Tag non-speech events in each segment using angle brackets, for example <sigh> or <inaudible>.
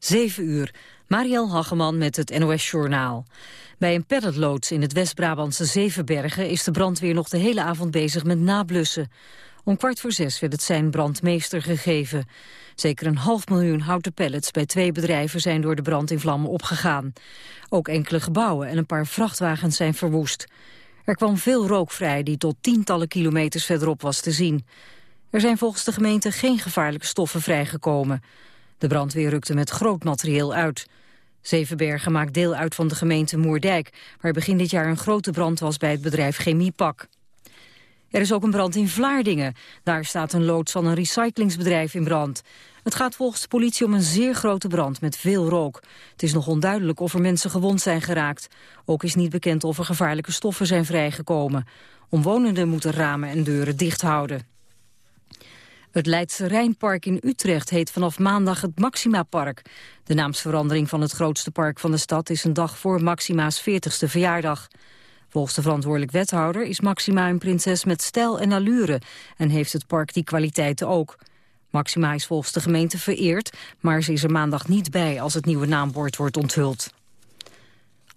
7 uur. Mariel Hageman met het NOS Journaal. Bij een pelletloods in het West-Brabantse Zevenbergen... is de brandweer nog de hele avond bezig met nablussen. Om kwart voor zes werd het zijn brandmeester gegeven. Zeker een half miljoen houten pellets bij twee bedrijven... zijn door de brand in vlammen opgegaan. Ook enkele gebouwen en een paar vrachtwagens zijn verwoest. Er kwam veel rook vrij die tot tientallen kilometers verderop was te zien. Er zijn volgens de gemeente geen gevaarlijke stoffen vrijgekomen. De brandweer rukte met groot materieel uit. Zevenbergen maakt deel uit van de gemeente Moerdijk... waar begin dit jaar een grote brand was bij het bedrijf Chemiepak. Er is ook een brand in Vlaardingen. Daar staat een loods van een recyclingsbedrijf in brand. Het gaat volgens de politie om een zeer grote brand met veel rook. Het is nog onduidelijk of er mensen gewond zijn geraakt. Ook is niet bekend of er gevaarlijke stoffen zijn vrijgekomen. Omwonenden moeten ramen en deuren dicht houden. Het Leidse Rijnpark in Utrecht heet vanaf maandag het Maxima Park. De naamsverandering van het grootste park van de stad is een dag voor Maxima's 40ste verjaardag. Volgens de verantwoordelijk wethouder is Maxima een prinses met stijl en allure... en heeft het park die kwaliteiten ook. Maxima is volgens de gemeente vereerd, maar ze is er maandag niet bij als het nieuwe naambord wordt onthuld.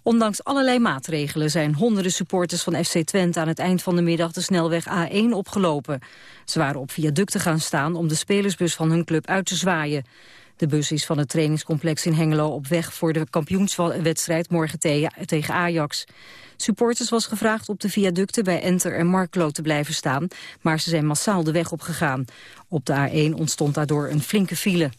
Ondanks allerlei maatregelen zijn honderden supporters van FC Twente aan het eind van de middag de snelweg A1 opgelopen. Ze waren op viaducten gaan staan om de spelersbus van hun club uit te zwaaien. De bus is van het trainingscomplex in Hengelo op weg voor de kampioenswedstrijd morgen tegen Ajax. Supporters was gevraagd op de viaducten bij Enter en Marklo te blijven staan, maar ze zijn massaal de weg opgegaan. Op de A1 ontstond daardoor een flinke file.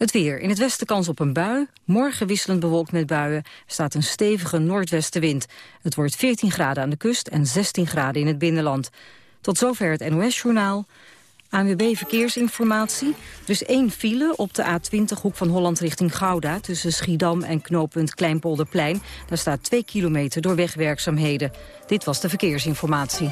Het weer. In het westen kans op een bui. Morgen wisselend bewolkt met buien. Staat een stevige noordwestenwind. Het wordt 14 graden aan de kust en 16 graden in het binnenland. Tot zover het NOS-journaal. ANWB Verkeersinformatie. Er is één file op de A20 hoek van Holland richting Gouda... tussen Schiedam en knooppunt Kleinpolderplein. Daar staat 2 kilometer door wegwerkzaamheden. Dit was de verkeersinformatie.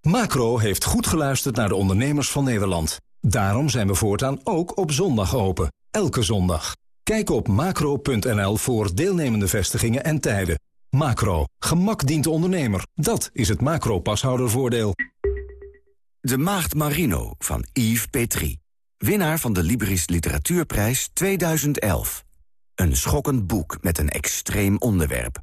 Macro heeft goed geluisterd naar de ondernemers van Nederland. Daarom zijn we voortaan ook op zondag open. Elke zondag. Kijk op macro.nl voor deelnemende vestigingen en tijden. Macro. Gemak dient de ondernemer. Dat is het macro-pashoudervoordeel. De Maagd Marino van Yves Petrie. Winnaar van de Libris Literatuurprijs 2011. Een schokkend boek met een extreem onderwerp.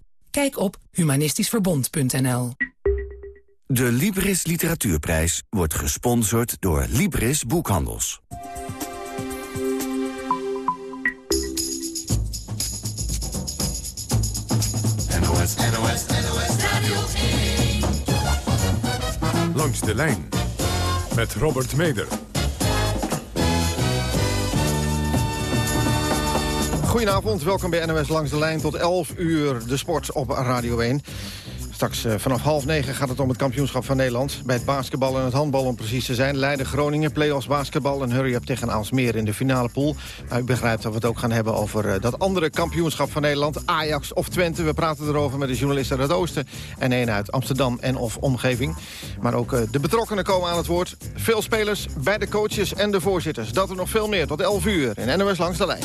Kijk op humanistischverbond.nl De Libris Literatuurprijs wordt gesponsord door Libris Boekhandels. NOS, NOS, NOS Radio 1. Langs de lijn met Robert Meder. Goedenavond, welkom bij NOS Langs de Lijn tot 11 uur de sport op Radio 1. Straks uh, vanaf half negen gaat het om het kampioenschap van Nederland. Bij het basketbal en het handbal om precies te zijn. Leiden Groningen, play-offs basketbal en hurry-up tegen Aalsmeer in de finale pool. U begrijpt dat we het ook gaan hebben over uh, dat andere kampioenschap van Nederland. Ajax of Twente. We praten erover met de journalist uit het oosten. En een uit Amsterdam en of omgeving. Maar ook uh, de betrokkenen komen aan het woord. Veel spelers bij de coaches en de voorzitters. Dat er nog veel meer tot 11 uur in NOS Langs de Lijn.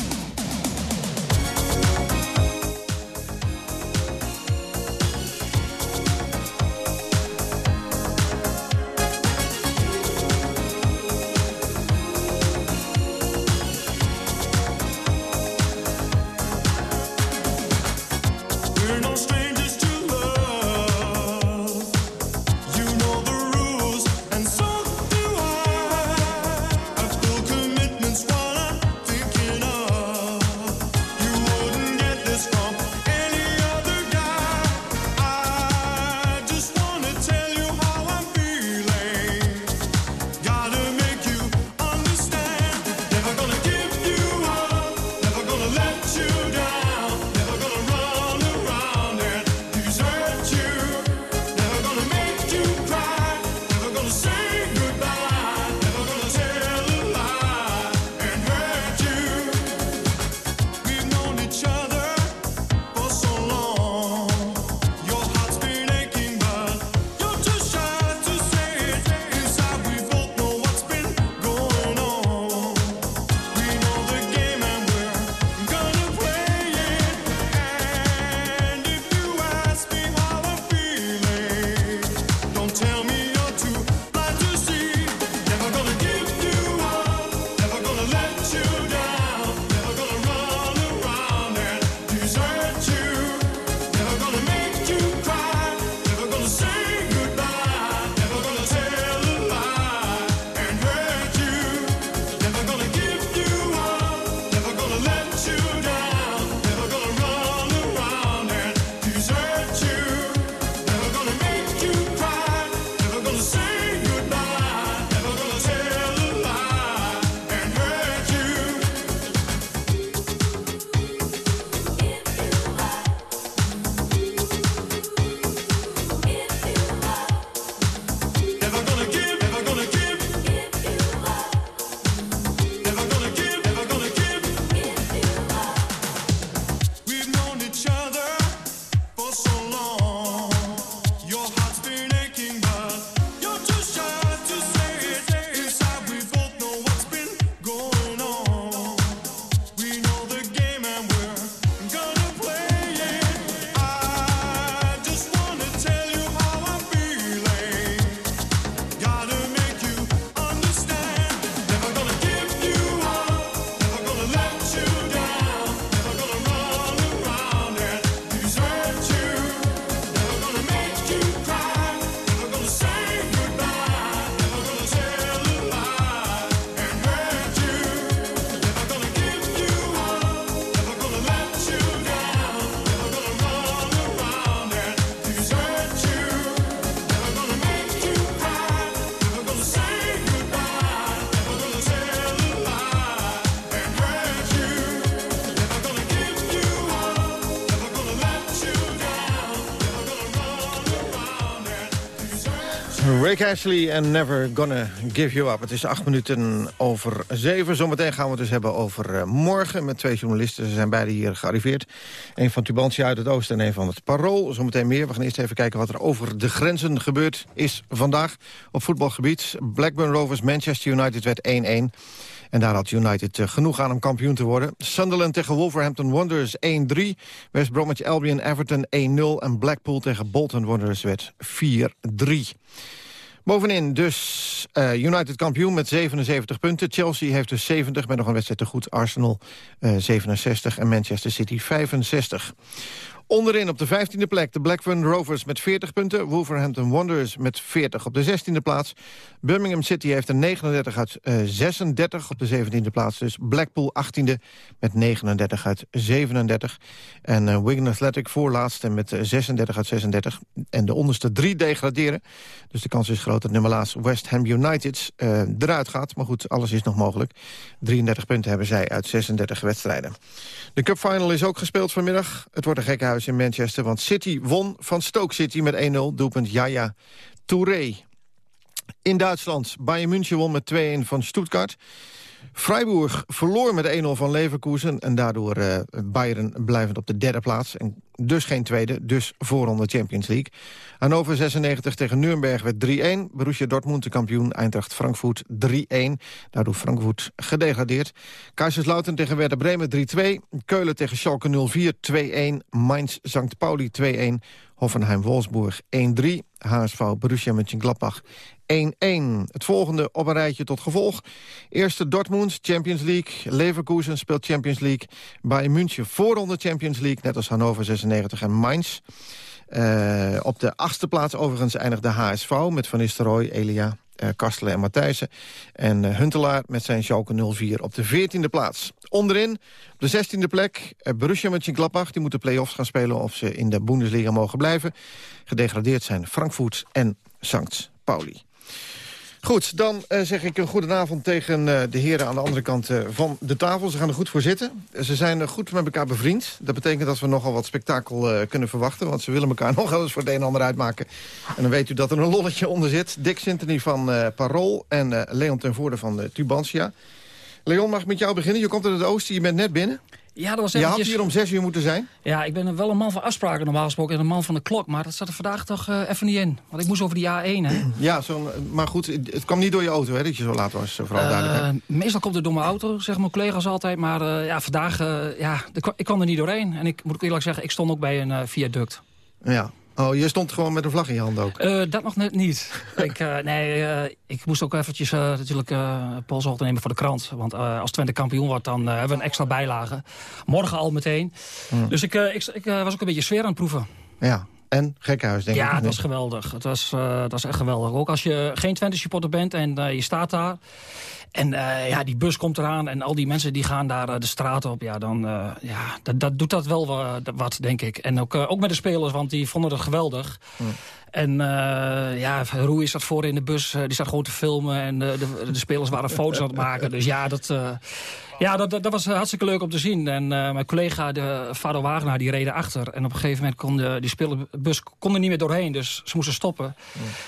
Rick Ashley en Never Gonna Give You Up. Het is acht minuten over zeven. Zometeen gaan we het dus hebben over uh, morgen met twee journalisten. Ze zijn beide hier gearriveerd. Een van Tubantia uit het oosten en een van het Parool. Zometeen meer. We gaan eerst even kijken wat er over de grenzen gebeurd is vandaag. Op voetbalgebied. Blackburn Rovers Manchester United werd 1-1. En daar had United uh, genoeg aan om kampioen te worden. Sunderland tegen Wolverhampton Wanderers 1-3. West Bromwich Albion Everton 1-0. En Blackpool tegen Bolton Wanderers werd 4-3. Bovenin dus uh, United kampioen met 77 punten. Chelsea heeft dus 70 met nog een wedstrijd te goed. Arsenal uh, 67 en Manchester City 65. Onderin op de 15e plek de Blackburn Rovers met 40 punten. Wolverhampton Wanderers met 40 op de 16e plaats. Birmingham City heeft een 39 uit uh, 36 op de 17e plaats. Dus Blackpool 18e met 39 uit 37. En uh, Wigan Athletic voorlaatste met 36 uit 36. En de onderste drie degraderen. Dus de kans is groot dat nummer laatst West Ham United uh, eruit gaat. Maar goed, alles is nog mogelijk. 33 punten hebben zij uit 36 wedstrijden. De cupfinal is ook gespeeld vanmiddag. Het wordt een gekke huis in Manchester, want City won van Stoke City met 1-0. Doelpunt Yaya Touré. In Duitsland, Bayern München won met 2-1 van Stuttgart. Freiburg verloor met 1-0 van Leverkusen... en daardoor uh, Bayern blijvend op de derde plaats. En dus geen tweede, dus voorronde Champions League. Hannover 96 tegen Nuremberg werd 3-1. Borussia Dortmund, de kampioen, Eintracht Frankfurt 3-1. Daardoor Frankfurt gedegradeerd. Kaiserslautern tegen Werder Bremen 3-2. Keulen tegen Schalke 0-4 2-1. Mainz St. Pauli 2-1. Hoffenheim-Wolfsburg 1-3. HSV Borussia Mönchengladbach 1-1. Het volgende op een rijtje tot gevolg. Eerste Dortmund, Champions League. Leverkusen speelt Champions League. Bayern München voorronde Champions League, net als Hannover 96 en Mainz. Uh, op de achtste plaats overigens eindigde HSV met Van Nistelrooy, Elia, Kastelen en Matthijssen. En uh, Huntelaar met zijn Schalke 04 op de 14e plaats. Onderin, op de 16e plek, uh, Borussia Mönchengladbach. Die moeten play-offs gaan spelen of ze in de Bundesliga mogen blijven. Gedegradeerd zijn Frankfurt en St. Pauli. Goed, dan uh, zeg ik een goedenavond tegen uh, de heren aan de andere kant uh, van de tafel. Ze gaan er goed voor zitten. Ze zijn goed met elkaar bevriend. Dat betekent dat we nogal wat spektakel kunnen verwachten. Want ze willen elkaar <laughs> nog wel eens voor het een en ander uitmaken. En dan weet u dat er een lolletje onder zit. Dick Sintony van Parool en Leon ten Voorde van Tubantia. Leon, mag ik met jou beginnen? Je komt uit het oosten, je bent net binnen. Ja, dat was Je eventjes... had hier om zes uur moeten zijn? Ja, ik ben wel een man van afspraken normaal gesproken en een man van de klok. Maar dat zat er vandaag toch uh, even niet in. Want ik moest over die A1, hè. <clears throat> Ja, zo, maar goed, het kwam niet door je auto, hè, dat je zo laat was, vooral uh, duidelijk. Meestal komt het door mijn auto, zeggen mijn collega's altijd. Maar uh, ja, vandaag, ja, ik kwam er niet doorheen. En ik moet ook eerlijk zeggen, ik stond ook bij een viaduct. Ja, Oh, je stond gewoon met een vlag in je hand ook? Uh, dat nog net niet. <laughs> ik, uh, nee, uh, ik moest ook eventjes natuurlijk polshoogte nemen voor de krant. Want als Twente kampioen wordt, dan hebben we een extra bijlage. Morgen al meteen. Mm. Dus ik, ik, ik was ook een beetje sfeer aan het proeven. Ja, en gekkenhuis, denk ja, ik. Ja, het was geweldig. Het was, dat was echt geweldig. Ook als je geen Twente-supporter bent en je staat daar... En uh, ja, die bus komt eraan en al die mensen die gaan daar uh, de straat op. Ja, dan uh, ja, dat, dat doet dat wel wat, denk ik. En ook, ook met de spelers, want die vonden het geweldig. En ja, Roei zat voor in de bus, die zat gewoon te filmen. En de, de, de spelers waren foto's aan het maken. Dus ja, dat... Ja, dat, dat, dat, was hartstikke leuk om te zien. En uh, mijn collega, de Fado Wagenaar, die reden achter. En op een gegeven moment kon de, die speelbus kon er niet meer doorheen. Dus ze moesten stoppen.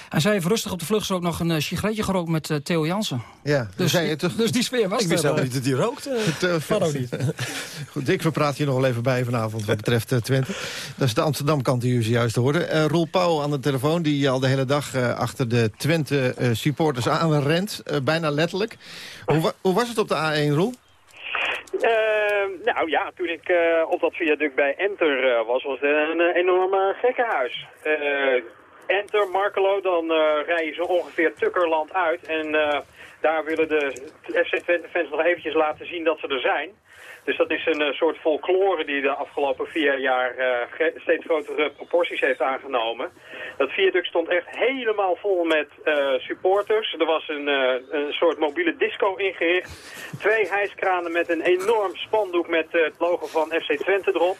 En zij heeft rustig op de vlucht ook nog een uh, sigaretje gerookt met uh, Theo Jansen. Ja, dus, zei je toch... <laughs> dus die sfeer was Ik wist helemaal niet dat hij rookte. <laughs> Fado niet. <laughs> Goed, Dick, we praten hier nog wel even bij vanavond wat betreft Twente. Dat is de Amsterdam kant die u zojuist hoorde. Roel Pauw aan de telefoon, die al de hele dag achter de Twente supporters aan rent. bijna letterlijk. Hoe, hoe was het op de A1, Roel? Uh, nou ja, toen ik uh, op dat viaduct bij Enter uh, was, was het een, een enorm gekkenhuis. Enter, Markelo, dan rij je zo ongeveer Tukkerland uit. En daar willen de FC Twente fans nog eventjes laten zien dat ze er zijn. Dus dat is een uh, soort folklore die de afgelopen vier jaar uh, steeds grotere proporties heeft aangenomen. Dat viaduct stond echt helemaal vol met uh, supporters. Er was een, een soort mobiele disco ingericht. Twee hijskranen met een enorm spandoek met het logo van FC Twente erop.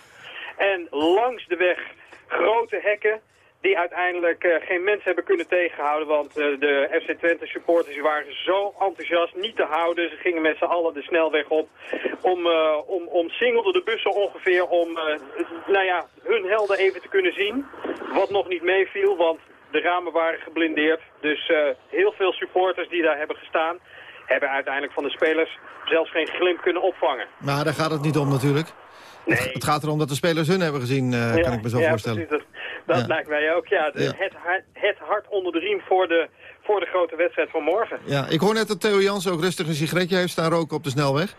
En langs de weg grote hekken die uiteindelijk uh, geen mensen hebben kunnen tegenhouden. Want uh, de FC Twente supporters waren zo enthousiast niet te houden. Ze gingen met z'n allen de snelweg op. Om, uh, om, omsingelden de bussen ongeveer om nou ja, hun helden even te kunnen zien. Wat nog niet meeviel, want de ramen waren geblindeerd. Dus heel veel supporters die daar hebben gestaan... hebben uiteindelijk van de spelers zelfs geen glimp kunnen opvangen. Maar daar gaat het niet om natuurlijk. Nee. Het gaat erom dat de spelers hun hebben gezien, kan ik me zo ja, voorstellen. Precies, dat dat lijkt mij ook, ja. Het, hart, het hart onder de riem voor de, voor de grote wedstrijd van morgen. Ja, ik hoor net dat Theo Jans ook rustig een sigaretje heeft staan roken op de snelweg.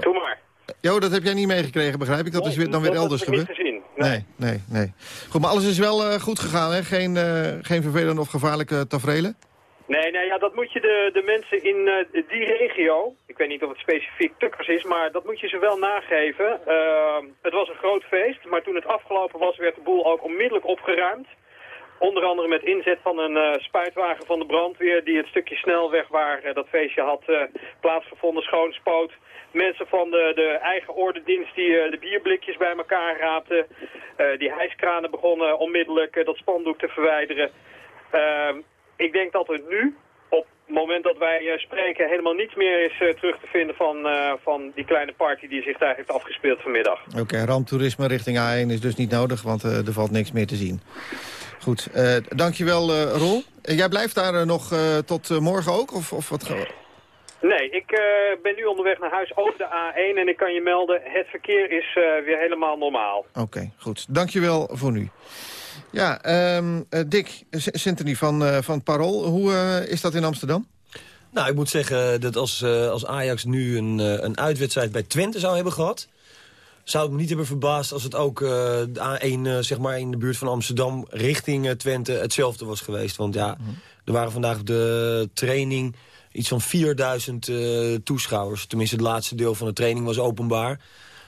Doe maar. Jo, dat heb jij niet meegekregen, begrijp ik? Dat is weer, dan weer elders gebeurd? gezien. Nee. nee, nee, Goed, maar alles is wel uh, goed gegaan, hè? Geen, uh, geen vervelende of gevaarlijke tafereelen? Nee, nee, ja, dat moet je de, de mensen in uh, die regio, ik weet niet of het specifiek Tukkers is, maar dat moet je ze wel nageven. het was een groot feest, maar toen het afgelopen was, werd de boel ook onmiddellijk opgeruimd. Onder andere met inzet van een uh, spuitwagen van de brandweer... die het stukje snelweg waar uh, dat feestje had plaatsgevonden schoonspoot. Mensen van de, de eigen ordendienst die de bierblikjes bij elkaar raapten. die hijskranen begonnen onmiddellijk dat spandoek te verwijderen. Ik denk dat er nu, op het moment dat wij spreken... helemaal niets meer is terug te vinden van, van die kleine party... die zich daar heeft afgespeeld vanmiddag. Oké, okay, ramptoerisme richting A1 is dus niet nodig... want er valt niks meer te zien. Goed, dankjewel Rol. Jij blijft daar nog tot morgen ook? Of, of wat Nee, ik ben nu onderweg naar huis over de A1 en ik kan je melden, het verkeer is weer helemaal normaal. Oké, okay, goed. Dankjewel voor nu. Ja, um, Dick Sintony van, van het Parool, hoe is dat in Amsterdam? Nou, ik moet zeggen dat als, als Ajax nu een, een uitwedstrijd bij Twente zou hebben gehad zou het me niet hebben verbaasd als het ook uh, de A1 uh, zeg maar in de buurt van Amsterdam richting uh, Twente hetzelfde was geweest. Want ja, er waren vandaag op de training iets van 4000 toeschouwers. Tenminste, het laatste deel van de training was openbaar.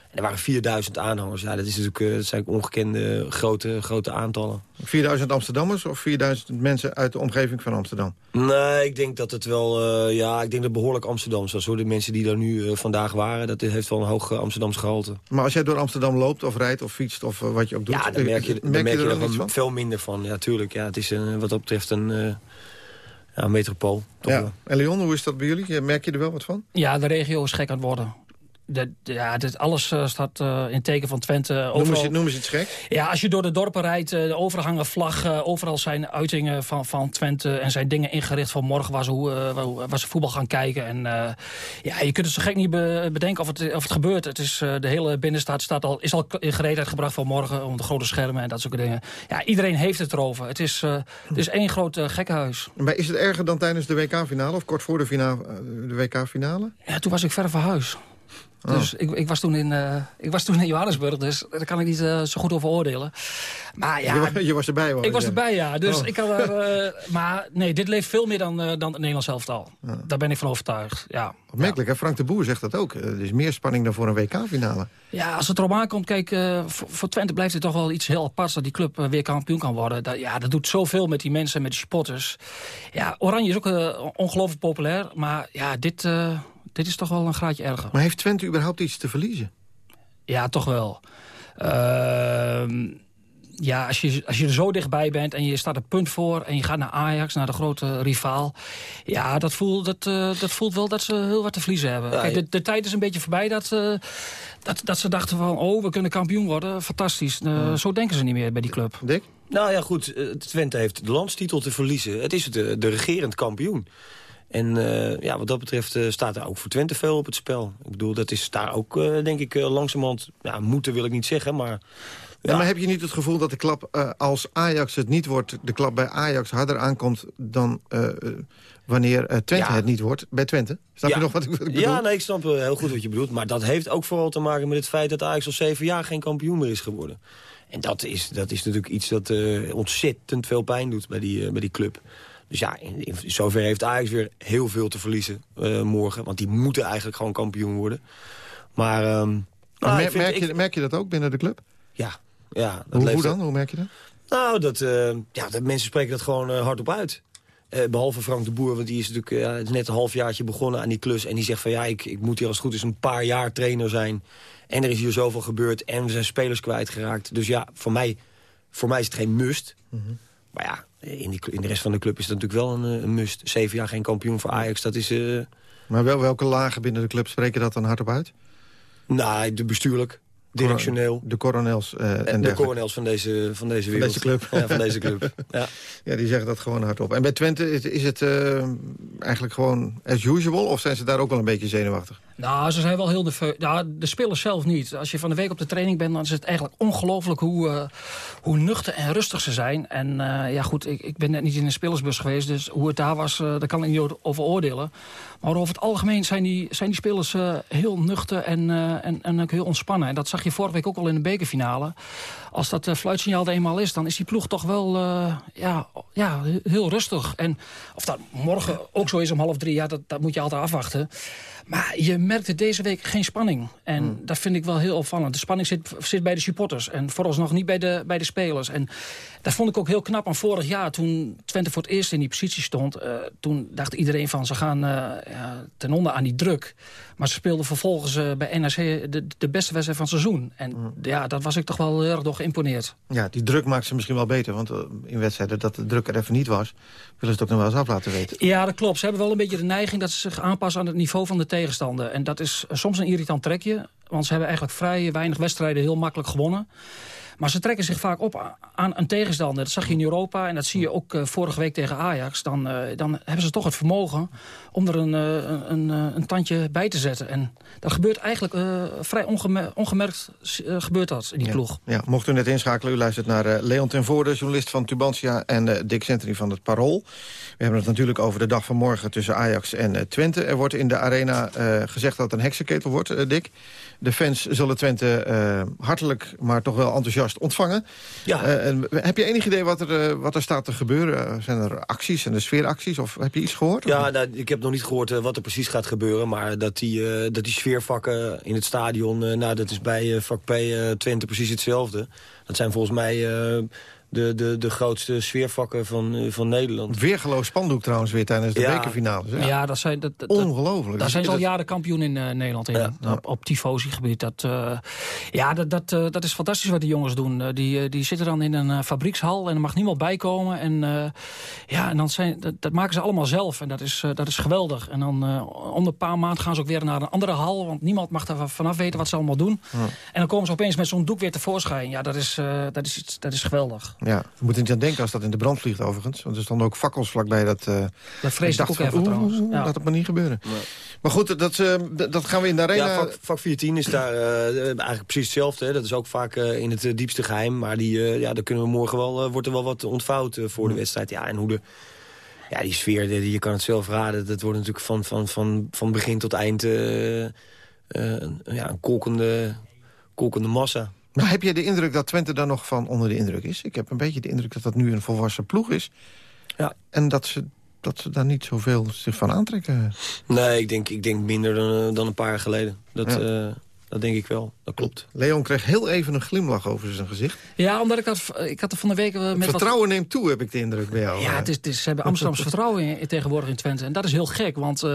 En er waren 4000 aanhangers. Ja, dat, is natuurlijk, dat zijn ongekende grote, grote aantallen. 4000 Amsterdammers of 4000 mensen uit de omgeving van Amsterdam? Nee, ik denk dat het wel... Uh, ja, ik denk dat behoorlijk Amsterdams was. Hoor. De mensen die daar nu uh, vandaag waren, dat heeft wel een hoog uh, Amsterdams gehalte. Maar als jij door Amsterdam loopt of rijdt of fietst of wat je ook doet... Ja, dan merk je, merk dan merk je, je er, er van? veel minder van. Ja, tuurlijk. Ja, het is een, wat dat betreft een... Ja, metropool. Ja. En Leon, hoe is dat bij jullie? Merk je er wel wat van? Ja, de regio is gek aan het worden de, ja, dit, alles uh, staat uh, in teken van Twente. Overal, noem, eens, noem eens iets gek. Ja, als je door de dorpen rijdt, uh, de overhangen vlag. overal zijn uitingen van, van Twente en zijn dingen ingericht voor morgen waar ze, hoe, waar ze voetbal gaan kijken. En ja, je kunt het zo gek niet be bedenken of het, of het gebeurt. Het is, de hele binnenstad staat al, is al in gereedheid gebracht voor morgen. Om de grote schermen en dat soort dingen. Ja, iedereen heeft het erover. Het is, het is één groot gekkenhuis. Maar is het erger dan tijdens de WK-finale of kort voor de, de WK-finale? Ja, toen was ik ver van huis. Dus Oh. ik, ik, was toen in, uh, ik was toen in Johannesburg, dus daar kan ik niet uh, zo goed over oordelen. Maar ja, je, je was erbij, hoor. Ik was erbij, ja. Dus oh. ik er, uh, maar nee, dit leeft veel meer dan, dan het Nederlands elftal. Ja. Daar ben ik van overtuigd, ja. Opmerkelijk, ja. hè? Frank de Boer zegt dat ook. Er is meer spanning dan voor een WK-finale. Ja, als het erop aankomt, kijk, voor, voor, Twente blijft het toch wel iets heel aparts... dat die club weer kampioen kan worden. Dat, ja, dat doet zoveel met die mensen, met de supporters. Ja, Oranje is ook ongelooflijk populair, maar ja, dit... Dit is toch wel een graadje erger. Maar heeft Twente überhaupt iets te verliezen? Ja, toch wel. Uh, ja, als je, als je er zo dichtbij bent en je staat een punt voor... en je gaat naar Ajax, naar de grote rivaal... ja, dat voelt, dat, uh, dat voelt wel dat ze heel wat te verliezen hebben. Ja, Kijk, de, de tijd is een beetje voorbij dat, uh, dat, dat ze dachten van... oh, we kunnen kampioen worden, fantastisch. Uh, ja. Zo denken ze niet meer bij die club. Dick? Nou ja, goed, Twente heeft de landstitel te verliezen. Het is de, de regerend kampioen. En uh, ja, wat dat betreft uh, staat er ook voor Twente veel op het spel. Ik bedoel, dat is daar ook, uh, denk ik, langzamerhand... Ja, moeten wil ik niet zeggen, maar... Ja. Ja, maar heb je niet het gevoel dat de klap, als Ajax het niet wordt... de klap bij Ajax harder aankomt dan wanneer Twente het niet wordt? Bij Twente? Snap je nog wat ik, wat ik bedoel? Ja, nee, ik snap heel goed wat je bedoelt. Maar dat heeft ook vooral te maken met het feit... dat Ajax al zeven jaar geen kampioen meer is geworden. En dat is, dat is natuurlijk iets dat ontzettend veel pijn doet bij die, bij die club. Dus ja, in, in zover heeft Ajax weer heel veel te verliezen uh, morgen. Want die moeten eigenlijk gewoon kampioen worden. Maar, um, maar mer merk, je, ik, merk je dat ook binnen de club? Ja. ja dat hoe, hoe dan? Hoe merk je dat? Nou, dat, uh, ja, dat mensen spreken dat gewoon uh, hardop uit. Uh, behalve Frank de Boer, want die is natuurlijk net een halfjaartje begonnen aan die klus. En die zegt van ja, ik, ik moet hier als het goed is een paar jaar trainer zijn. En er is hier zoveel gebeurd en we zijn spelers kwijtgeraakt. Dus ja, voor mij, voor mij is het geen must. Mm -hmm. Maar ja, in, die, in de rest van de club is dat natuurlijk wel een, een must. Zeven jaar geen kampioen voor Ajax, dat is... Uh... Maar wel, welke lagen binnen de club spreken dat dan hardop uit? Nou, de bestuurlijk. directioneel. De coronels uh, en, en de coronels van deze, van deze wereld. Van deze club. Ja, van deze club. <laughs> ja. ja, die zeggen dat gewoon hardop. En bij Twente is, is het uh, eigenlijk gewoon as usual? Of zijn ze daar ook wel een beetje zenuwachtig? Nou, ze zijn wel heel de... Ja, de spelers zelf niet. Als je van de week op de training bent... dan is het eigenlijk ongelooflijk hoe, uh, hoe nuchter en rustig ze zijn. En uh, ja, goed, ik, ik ben net niet in een spelersbus geweest... dus hoe het daar was, uh, daar kan ik niet over oordelen. Maar over het algemeen zijn die, zijn die spelers heel nuchter en, en, en ook heel ontspannen. En dat zag je vorige week ook al in de bekerfinale. Als dat fluitsignaal er eenmaal is... dan is die ploeg toch wel ja, ja, heel rustig. En of dat morgen ook zo is om half drie... ja, dat, dat moet je altijd afwachten. Maar je merkte deze week geen spanning. En Hmm. dat vind ik wel heel opvallend. De spanning zit, zit bij de supporters. En vooralsnog niet bij de, bij de spelers. En dat vond ik ook heel knap aan vorig jaar. Toen Twente voor het eerst in die positie stond. Uh, toen dacht iedereen van ze gaan uh, ja, ten onder aan die druk. Maar ze speelden vervolgens uh, bij NRC de, de beste wedstrijd van het seizoen. En Hmm. ja, dat was ik toch wel heel erg door geïmponeerd. Ja, die druk maakt ze misschien wel beter. Want in wedstrijden dat de druk er even niet was... willen ze het ook nog wel eens af laten weten. Ja, dat klopt. Ze hebben wel een beetje de neiging dat ze zich aanpassen aan het niveau van de tegenstander. En dat is soms een irritant trekje. Want ze hebben eigenlijk vrij weinig wedstrijden heel makkelijk gewonnen. Maar ze trekken zich vaak op aan een tegenstander. Dat zag je in Europa en dat zie je ook uh, vorige week tegen Ajax. Dan, uh, dan hebben ze toch het vermogen om er een, uh, een, een, tandje bij te zetten. En dat gebeurt eigenlijk vrij ongemer ongemerkt gebeurt dat in die ja. ploeg. Ja, mocht u net inschakelen, u luistert naar Leon ten Voorde... journalist van Tubantia en Dick Century van het Parool. We hebben het natuurlijk over de dag van morgen tussen Ajax en Twente. Er wordt in de arena gezegd dat het een heksenketel wordt, Dick. De fans zullen Twente hartelijk, maar toch wel enthousiast ontvangen. Ja. Uh, en heb je enig idee wat er, uh, wat er staat te gebeuren? Zijn er acties en de sfeeracties? Of heb je iets gehoord? Ja, nou, ik heb nog niet gehoord uh, wat er precies gaat gebeuren. Maar dat die, dat die sfeervakken in het stadion... nou, dat is bij vak P Twente precies hetzelfde. Dat zijn volgens mij de, de, de grootste sfeervakken van, van Nederland. Weergeloos spandoek trouwens weer tijdens de Ja. bekerfinales. hè? Ja, dat zijn, dat, dat, Ongelooflijk. daar zijn ze Dat- al jaren kampioen in eh, Nederland in, Ja. op, op tifosi-gebied. Dat, eh, ja, dat, dat, eh, dat is fantastisch wat die jongens doen. Eh, die, eh, die zitten dan in een eh, fabriekshal en er mag niemand bij komen. En, eh, ja, en dan zijn, dat, dat maken ze allemaal zelf en dat is, eh, dat is geweldig. En dan eh, om een paar maanden gaan ze ook weer naar een andere hal... want niemand mag er vanaf weten wat ze allemaal doen. En dan komen ze opeens met zo'n doek weer tevoorschijn. Ja, dat is, eh, dat is, iets, dat is geweldig. Ja, je moet er niet aan denken als dat in de brand vliegt overigens. Want er stonden ook fakkels vlakbij dat... eh, Dat vrees ik dacht ook van, even oeh, trouwens. oeh, Ja. Laat het maar niet gebeuren. Maar goed, dat, eh, dat gaan we in de arena... Ja, vak, vak 14 is daar eh, eigenlijk precies hetzelfde. Hè. Dat is ook vaak eh, in het diepste geheim. Maar die, eh, ja, daar kunnen we morgen wel, wordt er wel wat ontvouwd voor de wedstrijd. Ja, en hoe de... Ja, die sfeer, die, je kan het zelf raden. Dat wordt natuurlijk van, van, van, van begin tot eind een- ja, een kolkende, kolkende massa. Maar heb je de indruk dat Twente daar nog van onder de indruk is? Ik heb een beetje de indruk dat dat nu een volwassen ploeg is. Ja. En dat ze, dat ze daar niet zoveel zich van aantrekken. Nee, ik denk, ik denk minder dan, eh, dan een paar jaar geleden. Dat, Ja. eh, dat denk ik wel. Dat klopt. Leon kreeg heel even een glimlach over zijn gezicht. Ja, omdat ik had, ik had er van de week... eh, met wat- Vertrouwen neemt toe, heb ik de indruk bij jou. Ja, eh. het is, het is, ze hebben Amsterdamse <laughs> vertrouwen in, in tegenwoordig in Twente. En dat is heel gek, want eh,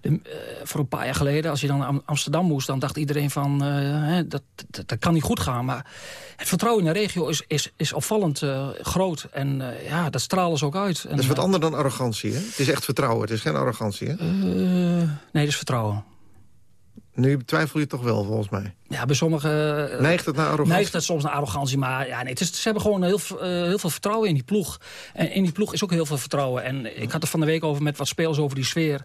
de, voor een paar jaar geleden... als je dan naar Am- Amsterdam moest, dan dacht iedereen van... eh, hè, dat, dat, dat kan niet goed gaan. Maar het vertrouwen in de regio is, is, is opvallend groot. En eh, ja, dat stralen ze ook uit. En, Dat is wat anders dan arrogantie, hè? Het is echt vertrouwen, het is geen arrogantie, hè? nee, dat is vertrouwen. Nu twijfel je toch wel, volgens mij. Ja, bij sommigen... eh, Neigt het naar arrogantie? Neigt het soms naar arrogantie, maar ja, nee, het is, ze hebben gewoon heel, eh, heel veel vertrouwen in die ploeg. En in die ploeg is ook heel veel vertrouwen. En ik had het van de week over met wat spelers over die sfeer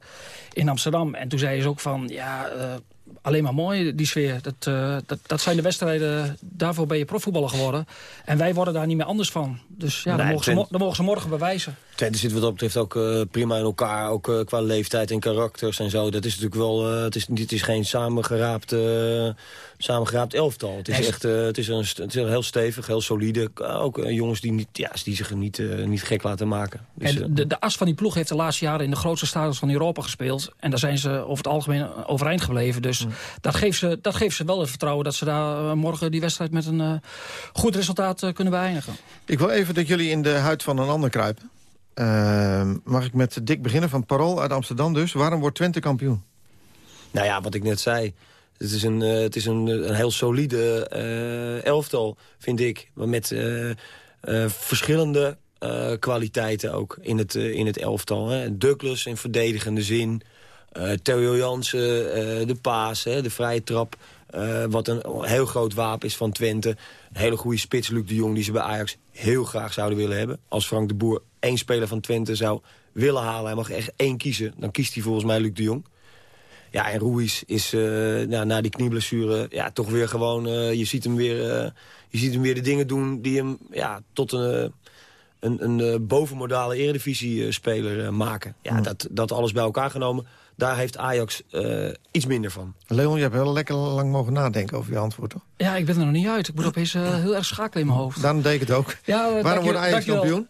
in Amsterdam. En toen zeiden ze ook van, ja, eh, alleen maar mooi, die sfeer. Dat, eh, dat, dat zijn de wedstrijden, daarvoor ben je profvoetballer geworden. En wij worden daar niet meer anders van. Dus ja, dan, Nee, mogen ze, dan mogen ze morgen bewijzen. Twente zit wat dat betreft ook eh, prima in elkaar. Ook eh, qua leeftijd en karakters en zo. Dat is natuurlijk wel... eh, het, is, niet- het is geen samengeraapt, samengeraapt elftal. Het is Nee, echt eh, het is een, het is heel stevig, heel solide. Ook jongens die, niet, ja, die zich niet, eh, niet gek laten maken. Dus, En de, de as van die ploeg heeft de laatste jaren in de grootste stadions van Europa gespeeld. En daar zijn ze over het algemeen overeind gebleven. Dus dat, geeft ze, dat geeft ze wel het vertrouwen dat ze daar morgen die wedstrijd met een eh, goed resultaat kunnen beëindigen. Ik wil even dat jullie in de huid van een ander kruipen. Ehm, mag ik met Dick beginnen van Parool uit Amsterdam dus. Waarom wordt Twente kampioen? Nou ja, wat ik net zei. Het is een, eh, het is een, een heel solide eh, elftal, vind ik. Maar met eh, eh, verschillende eh, kwaliteiten ook in het, eh, in het elftal. Hè. Douglas in verdedigende zin. Theo Jansen, de paas, hè, de vrije trap. Wat een heel groot wapen is van Twente. Een hele goede spits, Luc de Jong, die ze bij Ajax heel graag zouden willen hebben. Als Frank de Boer één speler van Twente zou willen halen... hij mag echt één kiezen, dan kiest hij volgens mij Luc de Jong. Ja, en Ruiz is nou, na die knieblessure ja, toch weer gewoon... je, ziet hem weer, je ziet hem weer de dingen doen die hem ja, tot een een, een bovenmodale eredivisie-speler maken. Ja, dat, dat alles bij elkaar genomen, daar heeft Ajax uh, iets minder van. Leon, je hebt heel lekker lang mogen nadenken over je antwoord, toch? Ja, ik ben er nog niet uit. Ik moet opeens heel erg schakelen in mijn hoofd. Daarom deed ik het ook. Ja, Waarom wordt Ajax kampioen?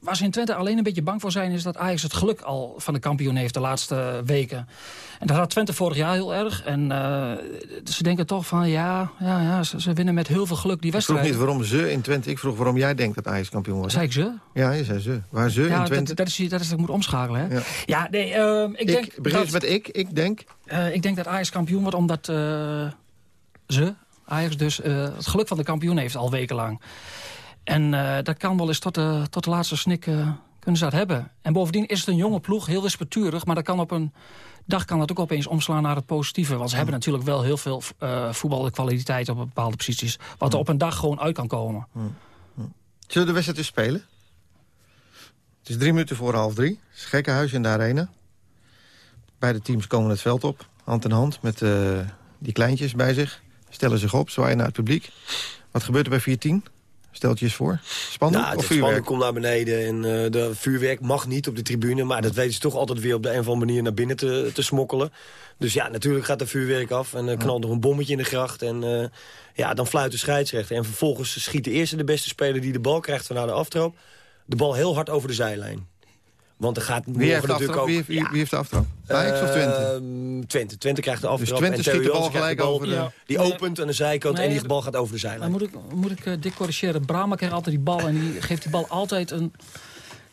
Waar ze in Twente alleen een beetje bang voor zijn... is dat Ajax het geluk al van de kampioen heeft de laatste weken. En dat had Twente vorig jaar heel erg. En uh, ze denken toch van, ja, ja, ja ze, ze, winnen met heel veel geluk die wedstrijd. Ik vroeg niet waarom ze in Twente, ik vroeg waarom jij denkt dat Ajax kampioen wordt. Zei ik ze? Ja, je zei ze. Waar ze in Twente? Dat, dat, is, dat is dat ik moet omschakelen, hè? Ja, ja nee, uh, ik, ik denk... Begin dat, met ik, ik denk... Uh, ik denk dat Ajax kampioen wordt omdat ze, Ajax dus, het geluk van de kampioen heeft al wekenlang. En dat kan wel eens tot de, tot de laatste snik kunnen ze dat hebben. En bovendien is het een jonge ploeg, heel wispelturig... maar dat kan op een dag kan dat ook opeens omslaan naar het positieve. Want ze hebben natuurlijk wel heel veel uh, voetbalkwaliteit op bepaalde posities. Wat er op een dag gewoon uit kan komen. Zullen de wedstrijd spelen? Het is drie minuten voor half drie. Het is gekkenhuis in de arena. Beide teams komen het veld op, hand in hand, met die kleintjes bij zich. Stellen zich op, zwaaien naar het publiek. Wat gebeurt er bij 410? Stelt je eens voor. Spannend ja, of vuurwerk? komt naar beneden en uh, de vuurwerk mag niet op de tribune. Maar dat weten ze toch altijd weer op de een of andere manier naar binnen te, te smokkelen. Dus ja, natuurlijk gaat er vuurwerk af en uh, knalt nog een bommetje in de gracht. En uh, ja, dan fluit de scheidsrechter. En vervolgens schiet de eerste de beste speler die de bal krijgt van na de aftrap... de bal heel hard over de zijlijn. Want er gaat wie heeft natuurlijk ook... Wie heeft, wie, heeft de aftrap? Ajax of Twente? Uh, Twente. Twente krijgt de aftrap. Dus Twente schiet de bal gelijk over de... Die opent aan de zijkant nee, en die bal gaat over de zijlijn. moet ik, moet ik uh, dik corrigeren. Brahma krijgt altijd die bal en die geeft die bal altijd een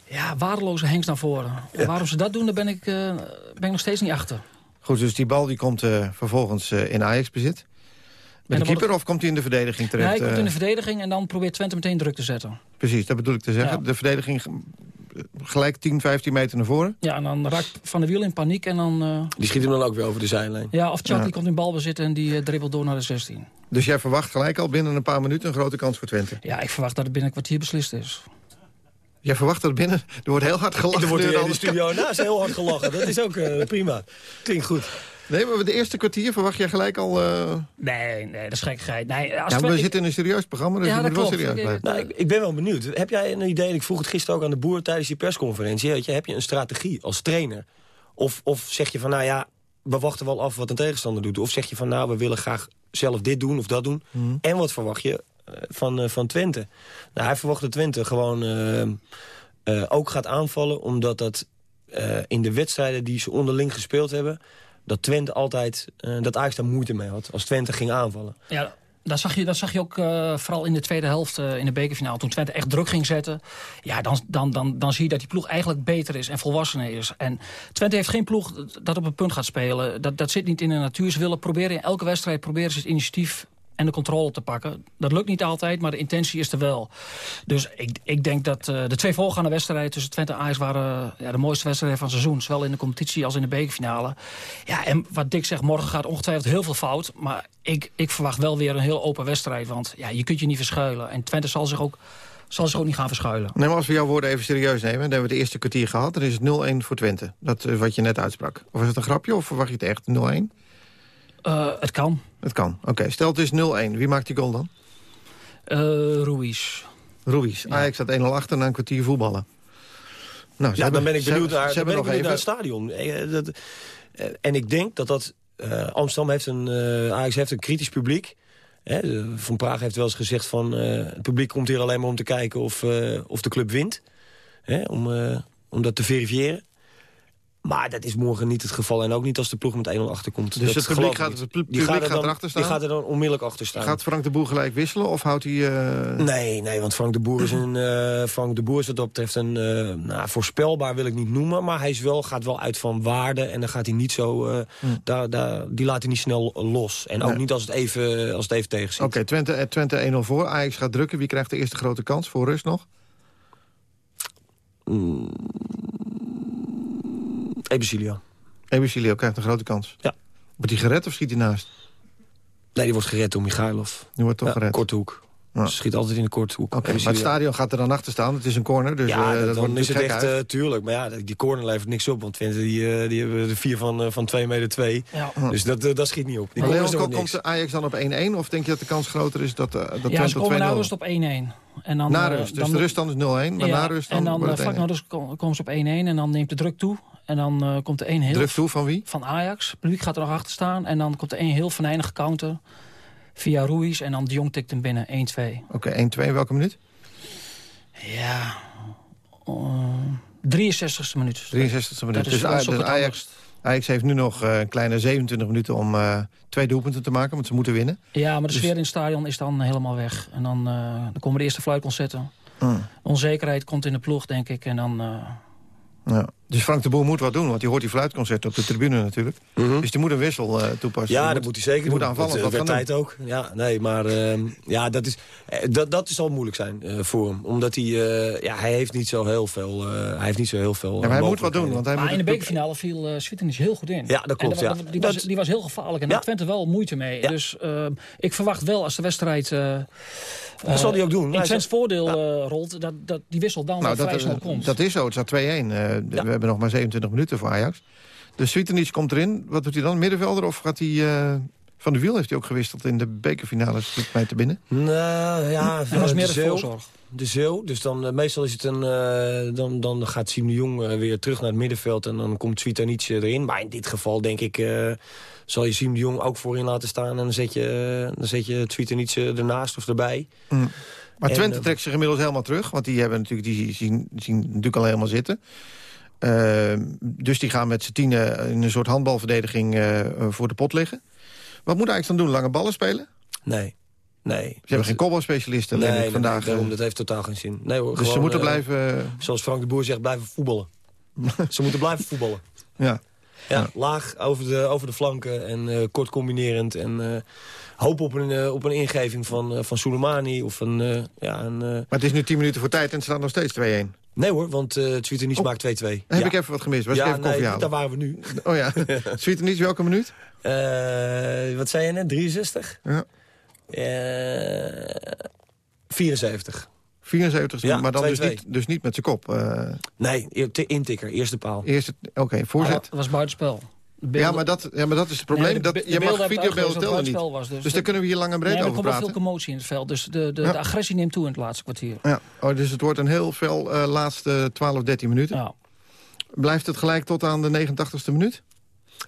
ja, waardeloze hengst naar voren. Ja. waarom ze dat doen, daar ben ik, uh, ben ik nog steeds niet achter. Goed, dus die bal die komt uh, vervolgens in Ajax bezit. Met de keeper of komt hij in de verdediging terecht? Nee, hij komt in de verdediging en dan probeert Twente meteen druk te zetten. Precies, dat bedoel ik te zeggen. Ja. De verdediging gelijk 10, 15 meter naar voren. Ja, en dan raakt Van der Wiel in paniek en dan... Uh... Die schiet hem dan ook weer over de zijlijn. Ja, of Chucky ja. komt in balbezit en die uh, dribbelt door naar de 16. Dus jij verwacht gelijk al binnen een paar minuten een grote kans voor Twente? Ja, ik verwacht dat het binnen een kwartier beslist is. Jij verwacht dat binnen... Er wordt heel hard gelachen. <laughs> Er wordt in de studio naast heel hard gelachen. Dat is ook uh, prima. Klinkt goed. Nee, maar de eerste kwartier verwacht jij gelijk al... Uh... Nee, nee, dat is gekkigheid. Nee, als ja, we, we zitten in een serieus programma, dus ja, je moet wel serieus blijven. Nou, ik, ik, ben wel benieuwd. Heb jij een idee, ik vroeg het gisteren ook aan de boer tijdens die persconferentie... Weet je, heb je een strategie als trainer? Of, of zeg je van, nou ja, we wachten wel af wat een tegenstander doet. Of zeg je van, nou, we willen graag zelf dit doen of dat doen. Mm. En wat verwacht je uh, van, uh, van Twente? Nou, hij verwacht dat Twente gewoon ook gaat aanvallen... omdat dat in de wedstrijden die ze onderling gespeeld hebben dat Twente altijd, uh, dat Ajax daar moeite mee had. Als Twente ging aanvallen. Ja, dat zag je, dat zag je ook uh, vooral in de tweede helft uh, in de bekerfinale. Toen Twente echt druk ging zetten. Ja, dan, dan, dan, dan zie je dat die ploeg eigenlijk beter is en volwassener is. En Twente heeft geen ploeg dat op een punt gaat spelen. Dat, dat zit niet in de natuur. Ze willen proberen in elke wedstrijd proberen ze het initiatief en de controle te pakken. Dat lukt niet altijd, maar de intentie is er wel. Dus ik, ik denk dat uh, de twee voorgaande wedstrijden tussen Twente en Ajax... waren uh, ja, de mooiste wedstrijden van het seizoen. Zowel in de competitie als in de bekerfinale. Ja, en wat Dick zegt, morgen gaat ongetwijfeld heel veel fout. Maar ik, ik verwacht wel weer een heel open wedstrijd. Want ja, je kunt je niet verschuilen. En Twente zal zich ook zal zich ook niet gaan verschuilen. Nee, maar als we jouw woorden even serieus nemen... dan hebben we het eerste kwartier gehad, dan is het 0-1 voor Twente. Dat uh, wat je net uitsprak. Of is het een grapje of verwacht je het echt 0-1? Uh, het kan. Het kan, oké. Okay. Stel het is 0-1. Wie maakt die goal dan? Uh, Ruiz. Ruiz. Ja. Ajax staat 1-0 achter na een kwartier voetballen. Nou, ja, dan ben ik benieuwd, naar, dan ben ik benieuwd naar het stadion. Eh, en ik denk dat dat... Uh, Amsterdam heeft een, uh, Ajax heeft een kritisch publiek. Hè, van Praag heeft wel eens gezegd van... Uh, het publiek komt hier alleen maar om te kijken of, of de club wint. Hè, om, om dat te verifiëren. Maar dat is morgen niet het geval. En ook niet als de ploeg met 1-0 achterkomt. Dus het publiek, gaat, het publiek gaat, er dan, erachter staan? Die gaat er dan onmiddellijk achter staan. Gaat Frank de Boer gelijk wisselen of houdt hij... Uh... Nee, nee, want Frank de Boer is, een, uh, Frank de Boer is wat dat betreft een... Uh, nou, voorspelbaar wil ik niet noemen. Maar hij is wel, gaat wel uit van waarde. En dan gaat hij niet zo... Hm. daar, daar, die laat hij niet snel los. En ook nee. niet als het even, als het even tegen zit. Oké, okay, Twente, Twente 1-0 voor. Ajax gaat drukken. Wie krijgt de eerste grote kans voor rust nog? Mm. Ebesilio. Ebesilio krijgt een grote kans. Ja. Wordt hij gered of schiet hij naast? Nee, die wordt gered door Michailov. Die wordt toch Ja, gered? Korte hoek. Ja. Ze schiet altijd in de korte hoek. Maar het stadion gaat er dan achter staan. Het is een corner, dus ja, eh, dat dan wordt is het natuurlijk echt, eh, tuurlijk. Maar ja, die corner levert niks op. Want Twente die, eh, die hebben de vier van, eh, van 2 meter 2. Ja. Dus dat, dat schiet niet op. Die Maar Leon, komt de Ajax dan op 1-1? Of denk je dat de kans groter is dat, dat Ja, Twente ze op komen na 2-0? rust op 1-1. En dan, Na rust, dus de ruststand is 0-1, maar ja, na rust dan En dan wordt het vlak 1-1. na rust ko- komen ze op 1-1 en dan neemt de druk toe. En dan eh, komt er één heel... Druk toe van wie? Van Ajax. Het publiek gaat er nog achter staan. En dan komt er één heel venijnige counter via Ruiz. En dan de Jong tikt hem binnen, 1-2. Oké, 1-2 in welke minuut? Ja, eh, 63ste minuut. 63e minuut. Dat is Dus, dus Ajax, Ajax heeft nu nog eh, een kleine 27 minuten om eh, twee doelpunten te maken, want ze moeten winnen. Ja, maar de Dus- sfeer in het stadion is dan helemaal weg. En dan, eh, dan komen de eerste fluitconcerten. Mm. Onzekerheid komt in de ploeg, denk ik. En dan... Ja. Dus Frank de Boer moet wat doen, want die hoort die fluitconcert op de tribune natuurlijk. Mhm. Dus die moet een wissel eh, toepassen. Ja, Die dat moet hij zeker die moet doen. aanvallend dat, wat eh, tijd ook. Ja, nee, maar ehm, ja, dat, is, eh, dat, dat zal moeilijk zijn eh, voor hem. Omdat hij, eh, ja, hij heeft niet zo heel veel, eh, hij heeft niet zo heel veel Ja, maar hij moet wat doen, want hij maar moet in de bekerfinale viel uh, heel goed in. Ja, dat klopt, En dat- ja. Die, was, Dat- die was heel gevaarlijk en daar Ja. had Twente wel moeite mee. Ja. Dus ehm, ik verwacht wel als de wedstrijd... eh, Dat zal hij ook doen. In Twents voordeel eh, rolt, dat, dat die wissel dan Nou, wel vrij dat, snel eh, komt. dat is zo, het staat 2-1. Eh, We hebben nog maar 27 minuten voor Ajax. Dus Svitanic komt erin. Wat doet hij dan? Middenvelder of gaat hij... eh, van de Wiel heeft hij ook gewisseld in de bekerfinale, schiet mij te binnen. Nou ja, Hij was de meer de Zeeuw. voorzorg. De Zeeuw. Dus dan, eh, meestal is het een... eh, dan, dan gaat Siem de Jong eh, weer terug naar het middenveld. En dan komt Svitanic erin. Maar in dit geval denk ik... zal je Siem de Jong ook voorin laten staan. En dan zet je, eh, dan zet je Svitanic eh, ernaast of erbij. Maar En, Twente eh, trekt zich inmiddels helemaal terug. Want die, hebben natuurlijk, die zien, zien natuurlijk al helemaal zitten. Eh, dus die gaan met z'n tienen in een soort handbalverdediging voor de pot liggen. Wat moet Ajax dan doen? Lange ballen spelen? Nee. Nee. Ze hebben geen kopbalspecialisten Nee, vandaag. nee, daarom, dat heeft totaal geen zin. Nee, hoor, dus ze gewoon, moeten eh, blijven... Zoals Frank de Boer zegt, blijven voetballen. <laughs> ze moeten blijven voetballen. ja. Ja, laag over de, over de flanken en eh, kort combinerend. En eh, hoop op een, eh, op een ingeving van, eh, van Soleimani of een... eh, ja, een eh, Maar het is nu 10 minuten voor tijd en het staat nog steeds 2-1. Nee hoor, want uh, Twitter Oh. maakt 2-2. Heb ja. ik even wat gemist? Was ja, ik even koffie nee, halen? daar waren we nu. Oh ja. <laughs> Twitter welke minuut? Uh, wat zei je net? 63? Ja. Uh, 74. 74, Ja, maar dan 2-2. dus niet, dus niet met zijn kop. Uh, nee, intikker, eerste paal. Eerste, Oké, okay, voorzet. Ah, dat was buitenspel. Beelden... Ja, maar dat, ja, maar dat is het probleem. Nee, de, dat, je mag videobeelden tellen niet. Was, dus dus daar kunnen we hier lang en breed nee, over praten. Er komt wel veel commotie in het veld. Dus de, de, ja. de, agressie neemt toe in het laatste kwartier. Ja. Oh, dus het wordt een heel fel uh, laatste 12, 13 minuten. Ja. Blijft het gelijk tot aan de 89ste minuut?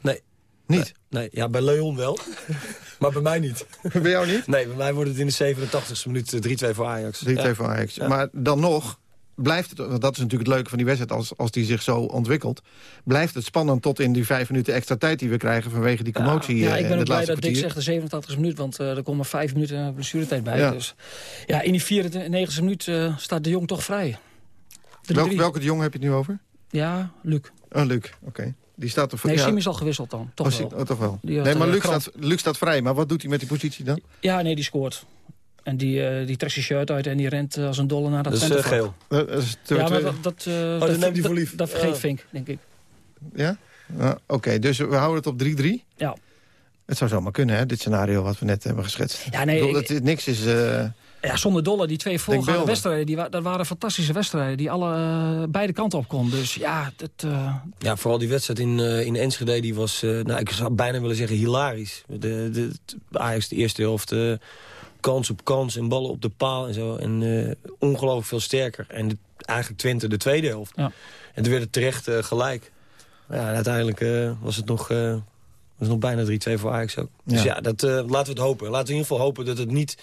Nee. Niet? Nee, nee. ja, bij Leon wel. <laughs> maar bij mij niet. <laughs> bij jou niet? Nee, bij mij wordt het in de 87ste minuut 3-2 voor Ajax. 3-2 ja. voor Ajax. Ja. Maar dan nog blijft het, want dat is natuurlijk het leuke van die wedstrijd... als, als die zich zo ontwikkelt, blijft het spannend... tot in die vijf minuten extra tijd die we krijgen vanwege die commotie Ja, ja ik ben ook blij dat kwartier. Dick zegt de 87 minuut... want uh, er komen vijf minuten blessuretijd bij. Ja. Dus ja, in die 94 minuut uh, staat de Jong toch vrij. Welk, welke de Jong heb je het nu over? Ja, Luc. Oh, Luc, oké. Okay. Die staat er Nee, ja. Sim is al gewisseld dan. Toch oh, wel. Oh, toch wel. Nee, maar uh, Luc staat, Luc staat vrij. Maar wat doet hij met die positie dan? Ja, nee, die scoort. En die, uh, die trekt zijn shirt uit en die rent uh, als een dolle naar dat Dat is uh, geel. Dat is ja, maar dat, dat, uh, oh, dat, neemt hij voor lief. Dat, dat vergeet Vink, denk ik. Ja? Oké, okay, dus we houden het op 3-3? Ja. Het zou zomaar kunnen, hè, dit scenario wat we net hebben geschetst. Ja, nee, bedoel, dat, niks is... Ja, zonder dolle, die twee voorgaande wedstrijden, die, dat waren fantastische wedstrijden... die alle uh, beide kanten op konden. Dus ja, dat... Uh... Ja, vooral die wedstrijd in, uh, in Enschede, die was, nou, ik zou bijna willen zeggen, hilarisch. De, de, de Ajax de eerste helft, kans op kans en ballen op de paal en zo. En ongelooflijk veel sterker. En de, eigenlijk Twente de tweede helft. Ja. En toen werd het terecht gelijk. Ja, en uiteindelijk was het nog... was nog bijna 3-2 voor Ajax ook. Ja. Dus ja, dat, laten we het hopen. Laten we in ieder geval hopen dat het niet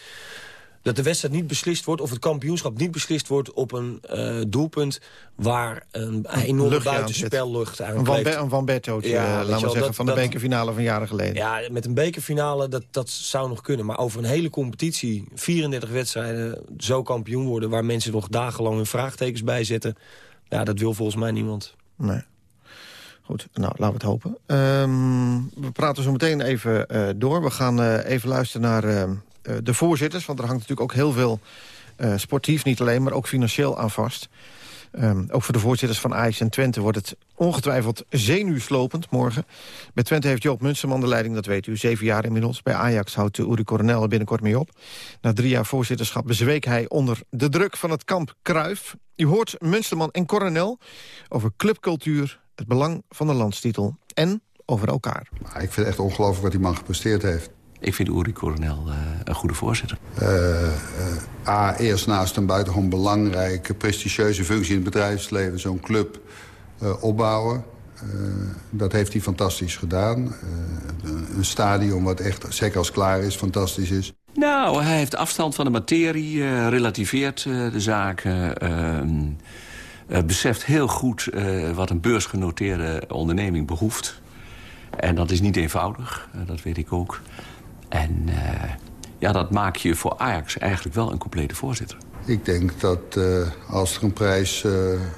dat de wedstrijd niet beslist wordt... of het kampioenschap niet beslist wordt op een uh, doelpunt... waar een enorme buitenspellucht aan kleeft. Een Van Bertootje, ja, uh, laten we zeggen, dat, van de dat, bekerfinale van jaren geleden. Ja, met een bekerfinale, dat, dat zou nog kunnen. Maar over een hele competitie, 34 wedstrijden... zo kampioen worden, waar mensen nog dagenlang hun vraagtekens bij zetten... ja, dat wil volgens mij niemand. Nee. Goed, nou, laten we het hopen. Um, we praten zo meteen even uh, door. We gaan uh, even luisteren naar uh, de voorzitters. Want er hangt natuurlijk ook heel veel uh, sportief, niet alleen... maar ook financieel aan vast. Ehm, ook voor de voorzitters van Ajax en Twente wordt het ongetwijfeld zenuwslopend morgen. Bij Twente heeft Joop Munsterman de leiding, dat weet u, zeven jaar inmiddels. Bij Ajax houdt Uri Coronel er binnenkort mee op. Na drie jaar voorzitterschap bezweek hij onder de druk van het kamp Kruif. U hoort Munsterman en Coronel over clubcultuur, het belang van de landstitel en over elkaar. ik vind het echt ongelooflijk wat die man gepresteerd heeft. Ik vind Uri Coronel uh, een goede voorzitter. Uh, uh, A, eerst naast een buitengewoon belangrijke, prestigieuze functie in het bedrijfsleven... zo'n club opbouwen. dat heeft hij fantastisch gedaan. een stadion wat echt, zeker als klaar is, fantastisch is. Nou, hij heeft afstand van de materie, relativeert de zaken... Ehm, beseft heel goed wat een beursgenoteerde onderneming behoeft. En dat is niet eenvoudig, dat weet ik ook. En uh, ja, dat maakt je voor Ajax eigenlijk wel een complete voorzitter. Ik denk dat uh, als er een prijs uh,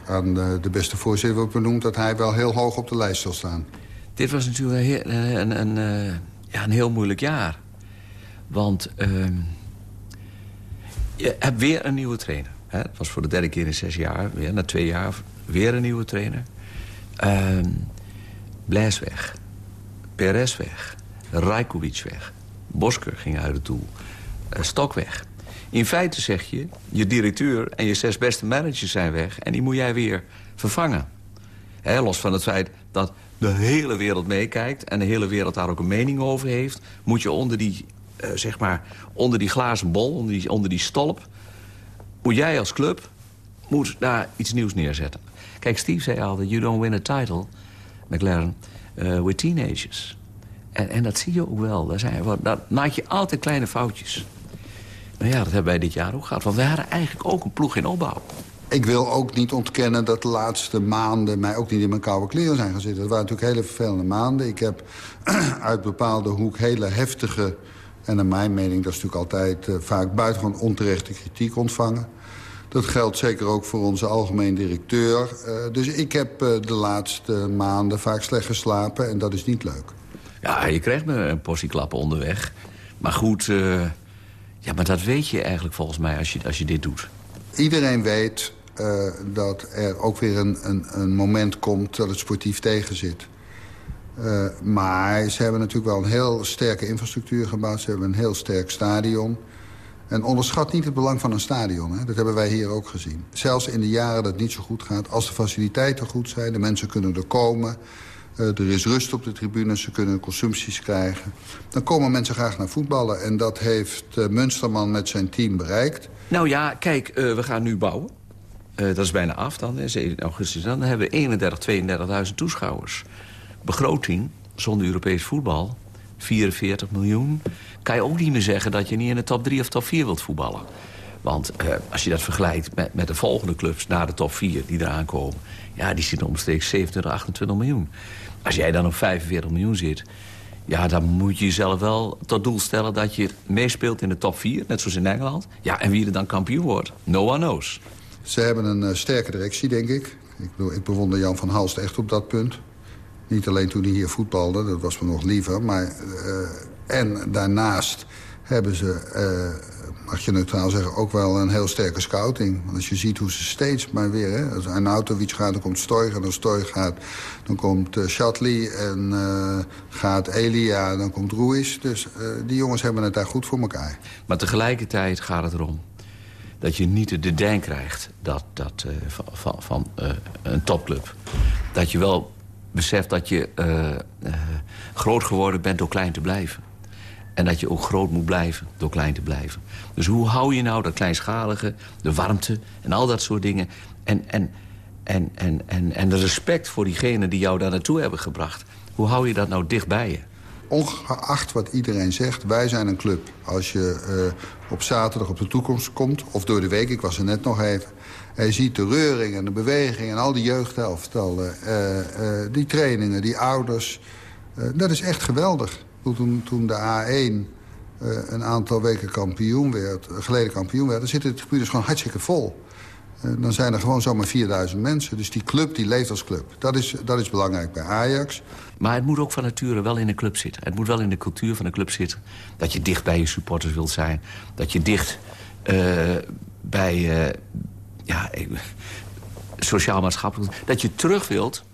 aan de beste voorzitter wordt benoemd... dat hij wel heel hoog op de lijst zal staan. Dit was natuurlijk een, een, een, ja, een heel moeilijk jaar. Want ehm, je hebt weer een nieuwe trainer. Hè? Het was voor de derde keer in zes jaar. Weer, na twee jaar weer een nieuwe trainer. Uh, Blaise weg. Perez weg. Rajkovic weg. Bosker ging uit het doel. Stok weg. In feite zeg je, je directeur en je zes beste managers zijn weg... en die moet jij weer vervangen. los van het feit dat de hele wereld meekijkt... en de hele wereld daar ook een mening over heeft... moet je onder die, uh, zeg maar, onder die glazen bol, onder die, onder die stolp... moet jij als club moet daar iets nieuws neerzetten. Kijk, Steve zei altijd, you don't win a title, McLaren, uh, with teenagers. En, dat zie je ook wel. Daar zijn, dat maak je altijd kleine foutjes. Nou ja, dat hebben wij dit jaar ook gehad. Want we hadden eigenlijk ook een ploeg in opbouw. Ik wil ook niet ontkennen dat de laatste maanden... mij ook niet in mijn koude kleren zijn gaan zitten. Het waren natuurlijk hele vervelende maanden. Ik heb <clears throat> uit bepaalde hoek hele heftige... en naar mijn mening, dat is natuurlijk altijd uh, vaak buitengewoon onterechte kritiek ontvangen. Dat geldt zeker ook voor onze algemeen directeur. Uh, dus ik heb uh, de laatste maanden vaak slecht geslapen en dat is niet leuk. Ja, je krijgt me een portie klappen onderweg. Maar goed, uh, ja, maar dat weet je eigenlijk volgens mij als je, als je dit doet. Iedereen weet uh, dat er ook weer een, een, een, moment komt dat het sportief tegenzit. Uh, maar ze hebben natuurlijk wel een heel sterke infrastructuur gebouwd. Ze hebben een heel sterk stadion. En onderschat niet het belang van een stadion. Hè? Dat hebben wij hier ook gezien. Zelfs in de jaren dat het niet zo goed gaat. Als de faciliteiten goed zijn, de mensen kunnen er komen... Uh, er is rust op de tribunes, ze kunnen consumpties krijgen. Dan komen mensen graag naar voetballen. En dat heeft uh, Munsterman met zijn team bereikt. Nou ja, kijk, uh, we gaan nu bouwen. dat is bijna af dan, hè, 7 augustus. Dan hebben we 31, 32.000 toeschouwers. Begroting, zonder Europees voetbal, 44 miljoen. Kan je ook niet meer zeggen dat je niet in de top 3 of top 4 wilt voetballen. Want als je dat vergelijkt met, met de volgende clubs na de top 4 die eraan komen... ja, die zitten omstreeks 27, 28 miljoen. Als jij dan op 45 miljoen zit... ja, dan moet je jezelf wel tot doel stellen dat je meespeelt in de top 4. Net zoals in Engeland. Ja, en wie er dan kampioen wordt, no one knows. Ze hebben een uh, sterke directie, denk ik. Ik, bedoel, ik bewonder Jan van Halst echt op dat punt. Niet alleen toen hij hier voetbalde, dat was me nog liever. Maar, uh, en daarnaast hebben ze... Uh, mag je neutraal zeggen, ook wel een heel sterke scouting. Want als je ziet hoe ze steeds maar weer... Hè, als Arnautovic gaat, dan komt Stoig. En als Stoig gaat, dan komt uh. En uh, gaat Elia, dan komt Ruiz. Dus die jongens hebben het daar goed voor elkaar. Maar tegelijkertijd gaat het erom dat je niet de denk krijgt dat, dat, van, van een topclub. Dat je wel beseft dat je groot geworden bent door klein te blijven. En dat je ook groot moet blijven door klein te blijven. Dus hoe hou je nou dat kleinschalige, de warmte en al dat soort dingen... en, en, en, en, en, en de respect voor diegenen die jou daar naartoe hebben gebracht... hoe hou je dat nou dicht bij je? Ongeacht wat iedereen zegt, wij zijn een club. Als je uh, op zaterdag op de toekomst komt, of door de week, ik was er net nog even... en je ziet de reuring en de beweging en al die jeugdhelftallen... Uh, uh, die trainingen, die ouders, dat is echt geweldig. Toen, toen de A1 uh, een aantal weken kampioen werd, geleden kampioen werd... dan zitten de tribunes gewoon hartstikke vol. Uh, dan zijn er gewoon zomaar 4000 mensen. Dus die club die leeft als club. Dat is, dat is belangrijk bij Ajax. Maar het moet ook van nature wel in de club zitten. Het moet wel in de cultuur van de club zitten. Dat je dicht bij je supporters wilt zijn. Dat je dicht uh, bij... ja, sociaal-maatschappelijk... dat je terug wilt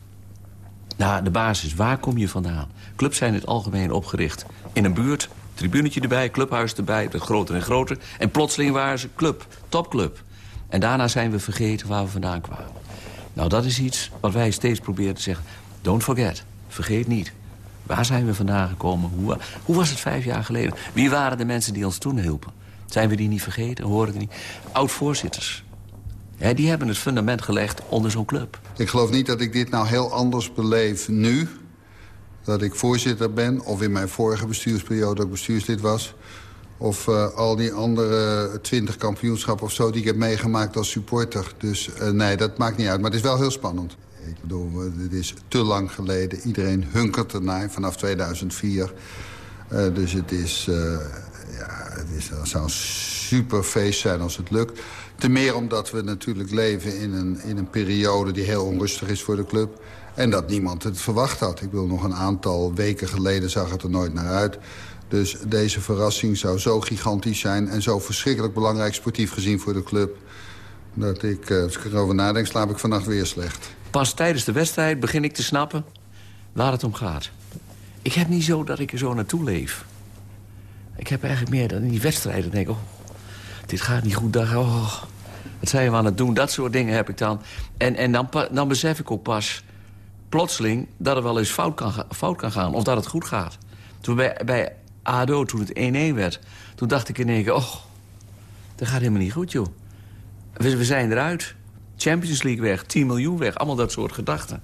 naar de basis. Waar kom je vandaan? Clubs zijn in het algemeen opgericht in een buurt. Tribunetje erbij, clubhuis erbij, groter en groter. En plotseling waren ze club, topclub. En daarna zijn we vergeten waar we vandaan kwamen. Nou, dat is iets wat wij steeds proberen te zeggen. Don't forget, vergeet niet. Waar zijn we vandaan gekomen? Hoe, hoe was het vijf jaar geleden? Wie waren de mensen die ons toen hielpen? Zijn we die niet vergeten? Horen die niet? Oud-voorzitters. Die hebben het fundament gelegd onder zo'n club. Ik geloof niet dat ik dit nou heel anders beleef nu... dat ik voorzitter ben, of in mijn vorige bestuursperiode ook bestuurslid was... of uh, al die andere twintig kampioenschappen of zo die ik heb meegemaakt als supporter. Dus uh, nee, dat maakt niet uit. Maar het is wel heel spannend. Ik bedoel, het is te lang geleden. Iedereen hunkert ernaar vanaf 2004. Uh, dus het is... ja, het, is, het zou een super feest zijn als het lukt. Ten meer omdat we natuurlijk leven in een, in een periode die heel onrustig is voor de club. En dat niemand het verwacht had. Ik wil nog een aantal weken geleden zag het er nooit naar uit. Dus deze verrassing zou zo gigantisch zijn... en zo verschrikkelijk belangrijk sportief gezien voor de club... dat ik, eh, als ik erover nadenk, slaap ik vannacht weer slecht. Pas tijdens de wedstrijd begin ik te snappen waar het om gaat. Ik heb niet zo dat ik er zo naartoe leef. Ik heb eigenlijk meer dan in die wedstrijden denk ik... Oh, dit gaat niet goed, daar, oh, wat zijn we aan het doen? Dat soort dingen heb ik dan. En, en dan, dan besef ik ook pas plotseling dat het wel eens fout kan, fout kan gaan. Of dat het goed gaat. Toen bij, bij ADO, toen het 1-1 werd... toen dacht ik in één keer, oh, dat gaat helemaal niet goed, joh. We, we zijn eruit. Champions League weg, 10 miljoen weg. Allemaal dat soort gedachten.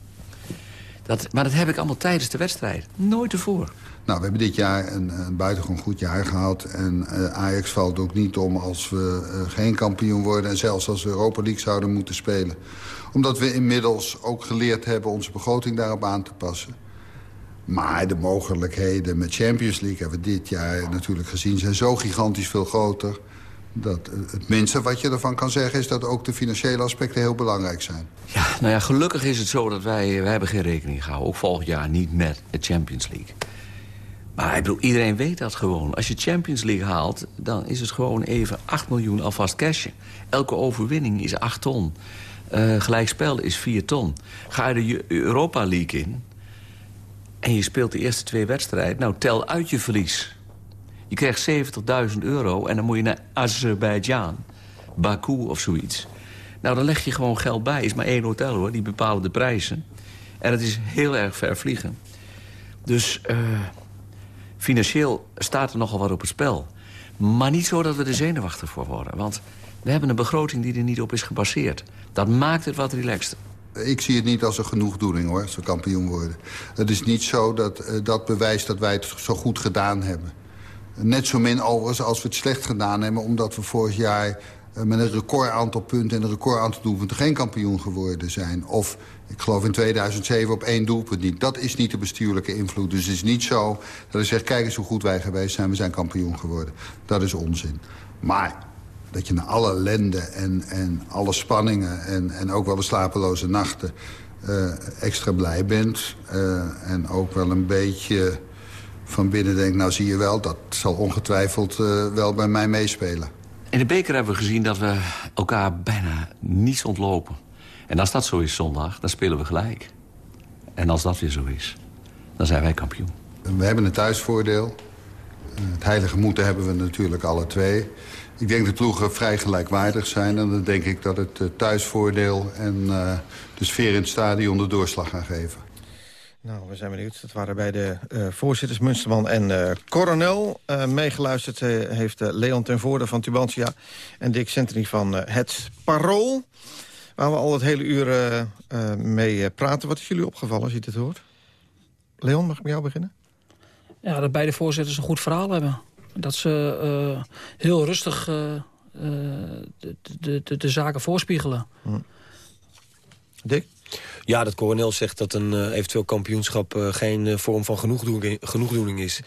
Dat, maar dat heb ik allemaal tijdens de wedstrijd. Nooit ervoor. Nou, we hebben dit jaar een, een buitengewoon goed jaar gehad. En uh, Ajax valt ook niet om als we uh, geen kampioen worden... en zelfs als we Europa League zouden moeten spelen. Omdat we inmiddels ook geleerd hebben onze begroting daarop aan te passen. Maar de mogelijkheden met Champions League hebben we dit jaar natuurlijk gezien... zijn zo gigantisch veel groter dat het minste wat je ervan kan zeggen... is dat ook de financiële aspecten heel belangrijk zijn. Ja, nou ja, gelukkig is het zo dat wij... wij hebben geen rekening gehouden, ook volgend jaar niet met de Champions League. Maar ik bedoel, iedereen weet dat gewoon. Als je Champions League haalt, dan is het gewoon even 8 miljoen alvast cashen. Elke overwinning is 8 ton. Uh, gelijkspel is 4 ton. Ga je de Europa League in... en je speelt de eerste twee wedstrijden... nou, tel uit je verlies. Je krijgt 70.000 euro en dan moet je naar Azerbeidzjan. Baku of zoiets. Nou, dan leg je gewoon geld bij. is maar één hotel, hoor. Die bepalen de prijzen. En het is heel erg ver vliegen. Dus... Uh, financieel staat er nogal wat op het spel. Maar niet zo dat we er zenuwachtig voor worden. Want we hebben een begroting die er niet op is gebaseerd. Dat maakt het wat relaxter. Ik zie het niet als een genoegdoening, hoor, als we kampioen worden. Het is niet zo dat uh, dat bewijst dat wij het zo goed gedaan hebben. Net zo min als we het slecht gedaan hebben... omdat we vorig jaar uh, met een record aantal punten... en een record aantal doelpunten geen kampioen geworden zijn. Of ik geloof in 2007 op één doelpunt niet. Dat is niet de bestuurlijke invloed. Dus het is niet zo dat ik zeg, kijk eens hoe goed wij geweest zijn. We zijn kampioen geworden. Dat is onzin. Maar dat je na alle ellende en, en alle spanningen... En, en ook wel de slapeloze nachten uh, extra blij bent. Uh, en ook wel een beetje van binnen denkt... nou zie je wel, dat zal ongetwijfeld uh, wel bij mij meespelen. In de beker hebben we gezien dat we elkaar bijna niets ontlopen. En als dat zo is zondag, dan spelen we gelijk. En als dat weer zo is, dan zijn wij kampioen. We hebben een thuisvoordeel. Het heilige moeten hebben we natuurlijk alle twee. Ik denk dat de ploegen vrij gelijkwaardig zijn. En dan denk ik dat het thuisvoordeel en uh, de sfeer in het stadion de doorslag gaan geven. Nou, we zijn benieuwd. Dat waren bij de uh, voorzitters Munsterman en uh, Coronel. Uh, meegeluisterd heeft Leon ten Voorde van Tubantia... en Dick Centeny van Het Parool. Waar we al het hele uur uh, uh, mee praten. Wat is jullie opgevallen als je dit hoort? Leon, mag ik met jou beginnen? Ja, dat beide voorzitters een goed verhaal hebben. Dat ze uh, heel rustig de, de, de, de, zaken voorspiegelen. Hm. Dick? Ja, dat Coronel zegt dat een uh, eventueel kampioenschap uh, geen uh, vorm van genoegdoening, genoegdoening is.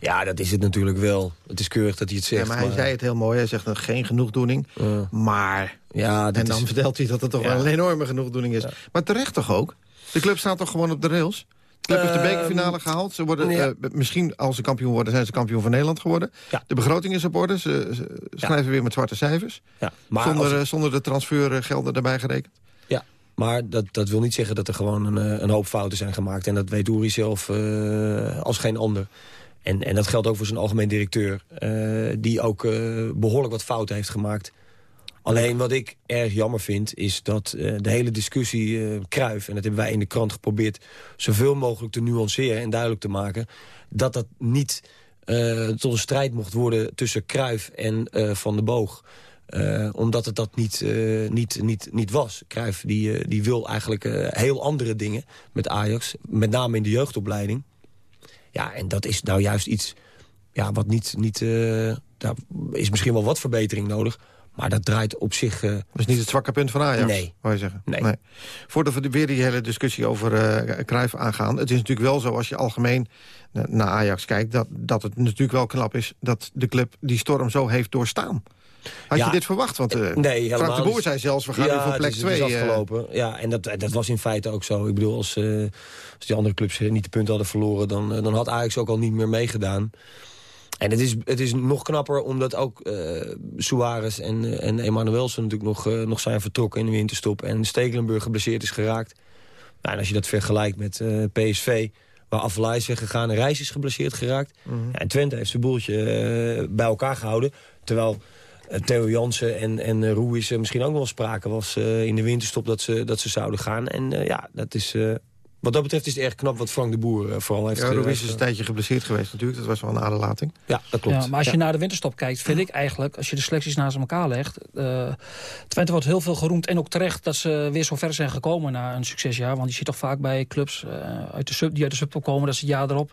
Ja, dat is het natuurlijk wel. Het is keurig dat hij het zegt. Ja, maar hij zei het heel mooi. Hij zegt geen genoegdoening. Maar... Ja, en dan vertelt hij dat het toch wel een enorme genoegdoening is. Maar terecht toch ook? De club staat toch gewoon op de rails? De club heeft de ehm, bekerfinale gehaald. Ze worden, misschien als ze kampioen worden, zijn ze kampioen van Nederland geworden. De begroting is op orde. Ze, schrijven weer met zwarte cijfers. zonder, zonder de transfergelden erbij gerekend. Maar dat, dat wil niet zeggen dat er gewoon een, eh, een hoop fouten zijn gemaakt. En dat weet Uri zelf uh, als geen ander. En, en dat geldt ook voor zijn algemeen directeur. Uh, die ook behoorlijk wat fouten heeft gemaakt. Alleen wat ik erg jammer vind, is dat de hele discussie uh, Kruif... en dat hebben wij in de krant geprobeerd zoveel mogelijk te nuanceren en duidelijk te maken... dat dat niet tot een strijd mocht worden tussen Kruif en Van de Boog. Omdat het dat niet, niet, niet, niet was. Cruijff die, die wil eigenlijk heel andere dingen met Ajax. Met name in de jeugdopleiding. Ja, en dat is nou juist iets ja, wat niet... niet daar is misschien wel wat verbetering nodig. Maar dat draait op zich... dat is niet het zwakke punt van Ajax, nee. wou je zeggen? Nee. nee. Voordat we weer die hele discussie over uh, Cruijff aangaan... het is natuurlijk wel zo, als je algemeen naar Ajax kijkt... Dat, dat het natuurlijk wel knap is dat de club die storm zo heeft doorstaan. Had je dit verwacht? Want uh, nee, Frank de Boer zei zelfs, we gaan ja, nu voor plek 2. Ja, het is afgelopen. Ja, en dat, dat was in feite ook zo. Ik bedoel, als, uh, als die andere clubs niet de punten hadden verloren... dan, dan had Ajax ook al niet meer meegedaan. En het is, het is nog knapper omdat ook uh, Suarez en, en Emanuelsen natuurlijk nog, nog zijn vertrokken in de winterstop. En Stekelenburg geblesseerd is geraakt. Nou, en als je dat vergelijkt met PSV waar Afellay is weggegaan en Reis is geblesseerd geraakt. Mm -hmm. ja, en Twente heeft zijn boeltje bij elkaar gehouden. Terwijl Theo Jansen en, en Ruiz misschien ook wel sprake was in de winterstop dat ze, dat ze zouden gaan. En ja, dat is, wat dat betreft is het erg knap wat Frank de Boer vooral heeft gedaan. Ja, Ruiz is een tijdje geblesseerd geweest natuurlijk. Dat was wel een aderlating. Ja, dat klopt. Ja, maar als je ja. naar de winterstop kijkt, vind ik eigenlijk... als je de selecties naast elkaar legt... Twente wordt heel veel geroemd en ook terecht... dat ze weer zo ver zijn gekomen na een succesjaar. Want je ziet toch vaak bij clubs uit de sub, die uit de subtop komen... dat ze het jaar erop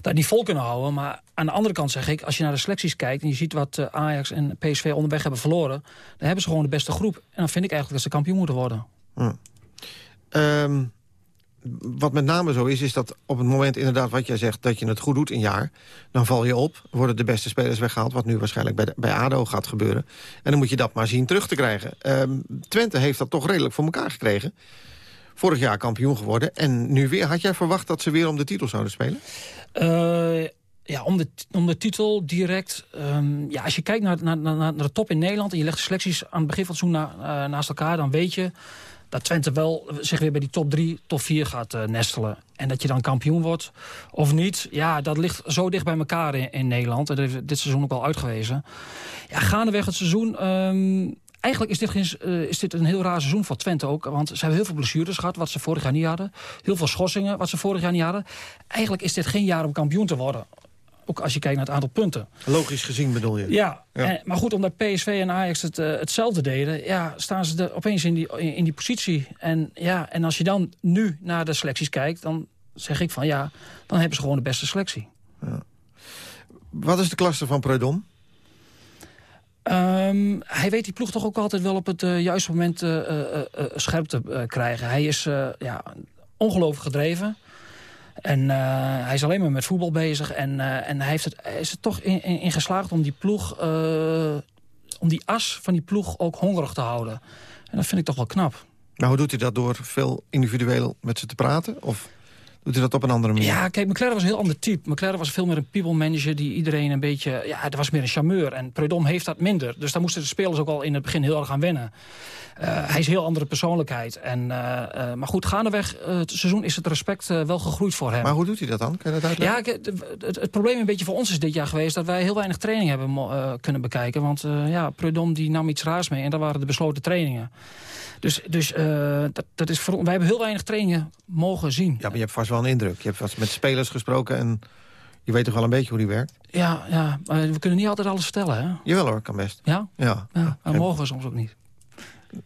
dat niet vol kunnen houden. Maar aan de andere kant zeg ik, als je naar de selecties kijkt... en je ziet wat Ajax en PSV onderweg hebben verloren... dan hebben ze gewoon de beste groep. En dan vind ik eigenlijk dat ze kampioen moeten worden. Hm. Um, wat met name zo is, is dat op het moment inderdaad wat jij zegt... dat je het goed doet een jaar, dan val je op. Worden de beste spelers weggehaald, wat nu waarschijnlijk bij, bij ADO gaat gebeuren. En dan moet je dat maar zien terug te krijgen. Um, Twente heeft dat toch redelijk voor elkaar gekregen. Vorig jaar kampioen geworden. En nu weer, had jij verwacht dat ze weer om de titel zouden spelen? Uh, ja, om de, om de titel direct. Um, ja, als je kijkt naar, naar, naar, de top in Nederland... en je legt de selecties aan het begin van het seizoen na, uh, naast elkaar... dan weet je dat Twente wel zich weer bij die top 3, top 4 gaat uh, nestelen. En dat je dan kampioen wordt of niet, ja, dat ligt zo dicht bij elkaar in, Nederland. En dat heeft dit seizoen ook al uitgewezen. Ja, gaandeweg het seizoen... Um, eigenlijk is dit, geen, uh, is dit een heel raar seizoen voor Twente ook. Want ze hebben heel veel blessures gehad, wat ze vorig jaar niet hadden. Heel veel schorsingen, wat ze vorig jaar niet hadden. Eigenlijk is dit geen jaar om kampioen te worden. Ook als je kijkt naar het aantal punten. Logisch gezien bedoel je? Ja, ja. En, maar goed, omdat PSV en Ajax het, uh, hetzelfde deden... Ja, staan ze er opeens in die, in, in, die positie. En, ja, en als je dan nu naar de selecties kijkt... dan zeg ik van ja, dan hebben ze gewoon de beste selectie. Ja. Wat is de klasse van Predom? Um, hij weet die ploeg toch ook altijd wel op het uh, juiste moment uh, scherp te krijgen. Hij is ja, ongelooflijk gedreven. En uh, hij is alleen maar met voetbal bezig. En, uh, en hij, heeft het, is er toch in, in, geslaagd om die ploeg... Uh, om die as van die ploeg ook hongerig te houden. En dat vind ik toch wel knap. Maar hoe doet hij dat? Door veel individueel met ze te praten? Of doet hij dat op een andere manier? Ja, kijk, McLaren was een heel ander type. McLaren was veel meer een people manager die iedereen een beetje... Ja, er was meer een charmeur. En Predom heeft dat minder. Dus daar moesten de spelers ook al in het begin heel erg aan wennen. Uh, hij is een heel andere persoonlijkheid. En, uh, uh, maar goed, gaandeweg het seizoen is het respect wel gegroeid voor hem. Maar hoe doet hij dat dan? Kan je dat uitleggen? Ja, het, het, probleem een beetje voor ons is dit jaar geweest... dat wij heel weinig training hebben kunnen bekijken. Want ja, Predom die nam iets raars mee en dat waren de besloten trainingen. Dus, dus dat, dat is voor, wij hebben heel weinig trainingen mogen zien. Ja, maar je hebt vast wel een indruk. Je hebt vast met spelers gesproken en je weet toch wel een beetje hoe die werkt? Ja, ja maar we kunnen niet altijd alles vertellen, hè? Jawel hoor, kan best. Ja? Ja. ja maar mogen we soms ook niet.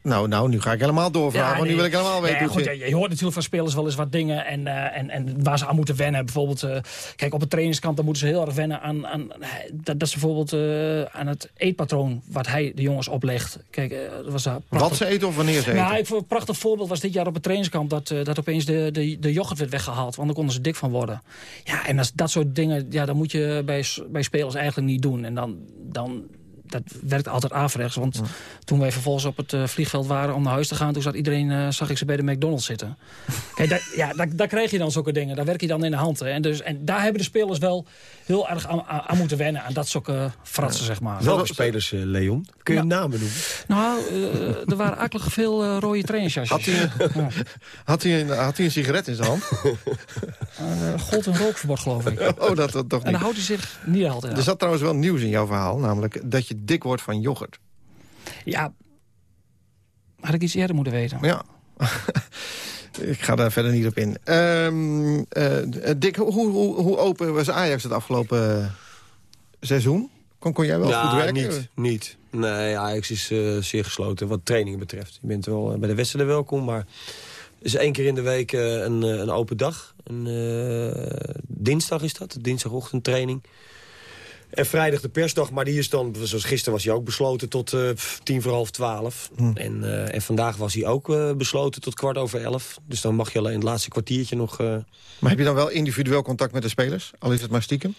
Nou, nou, nu ga ik helemaal doorvragen, ja, nee, nu wil ik helemaal weten nee, goed, je, je, hoort natuurlijk van spelers wel eens wat dingen en, uh, en, en waar ze aan moeten wennen. Bijvoorbeeld, uh, kijk, op het trainingskamp dan moeten ze heel erg wennen aan, aan dat, dat ze bijvoorbeeld uh, aan het eetpatroon wat hij de jongens oplegt. Kijk, dat was prachtig. Wat ze eten of wanneer ze eten? Nou, een prachtig voorbeeld was dit jaar op het trainingskamp dat, dat opeens de, de, de yoghurt werd weggehaald, want dan konden ze dik van worden. Ja, en als dat soort dingen, ja, dan moet je bij, bij spelers eigenlijk niet doen. En dan, dan dat werkt altijd averechts. Want ja. toen wij vervolgens op het uh, vliegveld waren om naar huis te gaan... toen zat iedereen, uh, zag ik ze bij de McDonald's zitten. <laughs> Kijk, daar, ja, daar, daar krijg je dan zulke dingen. Daar werk je dan in de hand. Hè. En, dus, en daar hebben de spelers wel heel erg aan, moeten wennen. Aan dat soort uh, fratsen, zeg maar. Welke spelers, eh, Leon? Kun je namen noemen? Nou, eh, er waren eigenlijk veel eh, rode trainingsjasjes. Had hij, <laughs> had, hij een, had hij een sigaret in zijn hand? <laughs> Eh, gold- en rookverbod, geloof ik. Oh, dat, dat toch En dan niet. houdt hij zich niet altijd aan. Er zat trouwens wel nieuws in jouw verhaal, namelijk dat je dik wordt van yoghurt. Ja, had ik iets eerder moeten weten. Ja. <laughs> Ik ga daar verder niet op in. Ehm eh, Dick, hoe, hoe, hoe open was Ajax het afgelopen eh, seizoen? Kon, kon jij wel ja, goed werken? niet. niet. Nee, Ajax is eh, zeer gesloten wat trainingen betreft. Je bent wel bij de wedstrijden welkom, maar... Het is één keer in de week een, een open dag. Een, eh, dinsdag is dat, dinsdagochtend training. En vrijdag de persdag, maar die is dan, zoals gisteren was hij ook besloten tot eh, tien voor half twaalf. Hm. En, eh, en vandaag was hij ook eh, besloten tot kwart over elf. Dus dan mag je alleen het laatste kwartiertje nog... eh, Maar heb je dan wel individueel contact met de spelers? Al is het maar stiekem?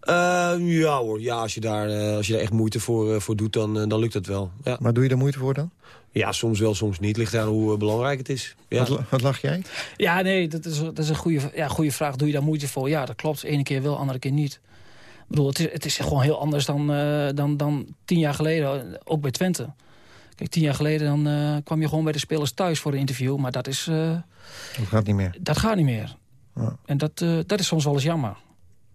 eh, ja hoor, ja, als je daar, eh, als je daar echt moeite voor, eh, voor doet, dan, dan lukt dat wel. Ja. Maar doe je er moeite voor dan? ja, soms wel, soms niet. Ligt aan hoe belangrijk het is. Ja. Wat, wat lach jij? Ja, nee, dat is, dat is een goede, ja, goede vraag. Doe je daar moeite voor? Ja, dat klopt. Ene keer wel, andere keer niet. Ik bedoel, het is, het is gewoon heel anders dan, eh, dan, dan tien jaar geleden. Ook bij Twente. Kijk, tien jaar geleden dan, eh, kwam je gewoon bij de spelers thuis voor een interview. Maar dat, is, eh, Dat gaat niet meer. dat gaat niet meer. Ja. En dat, dat is soms wel eens jammer.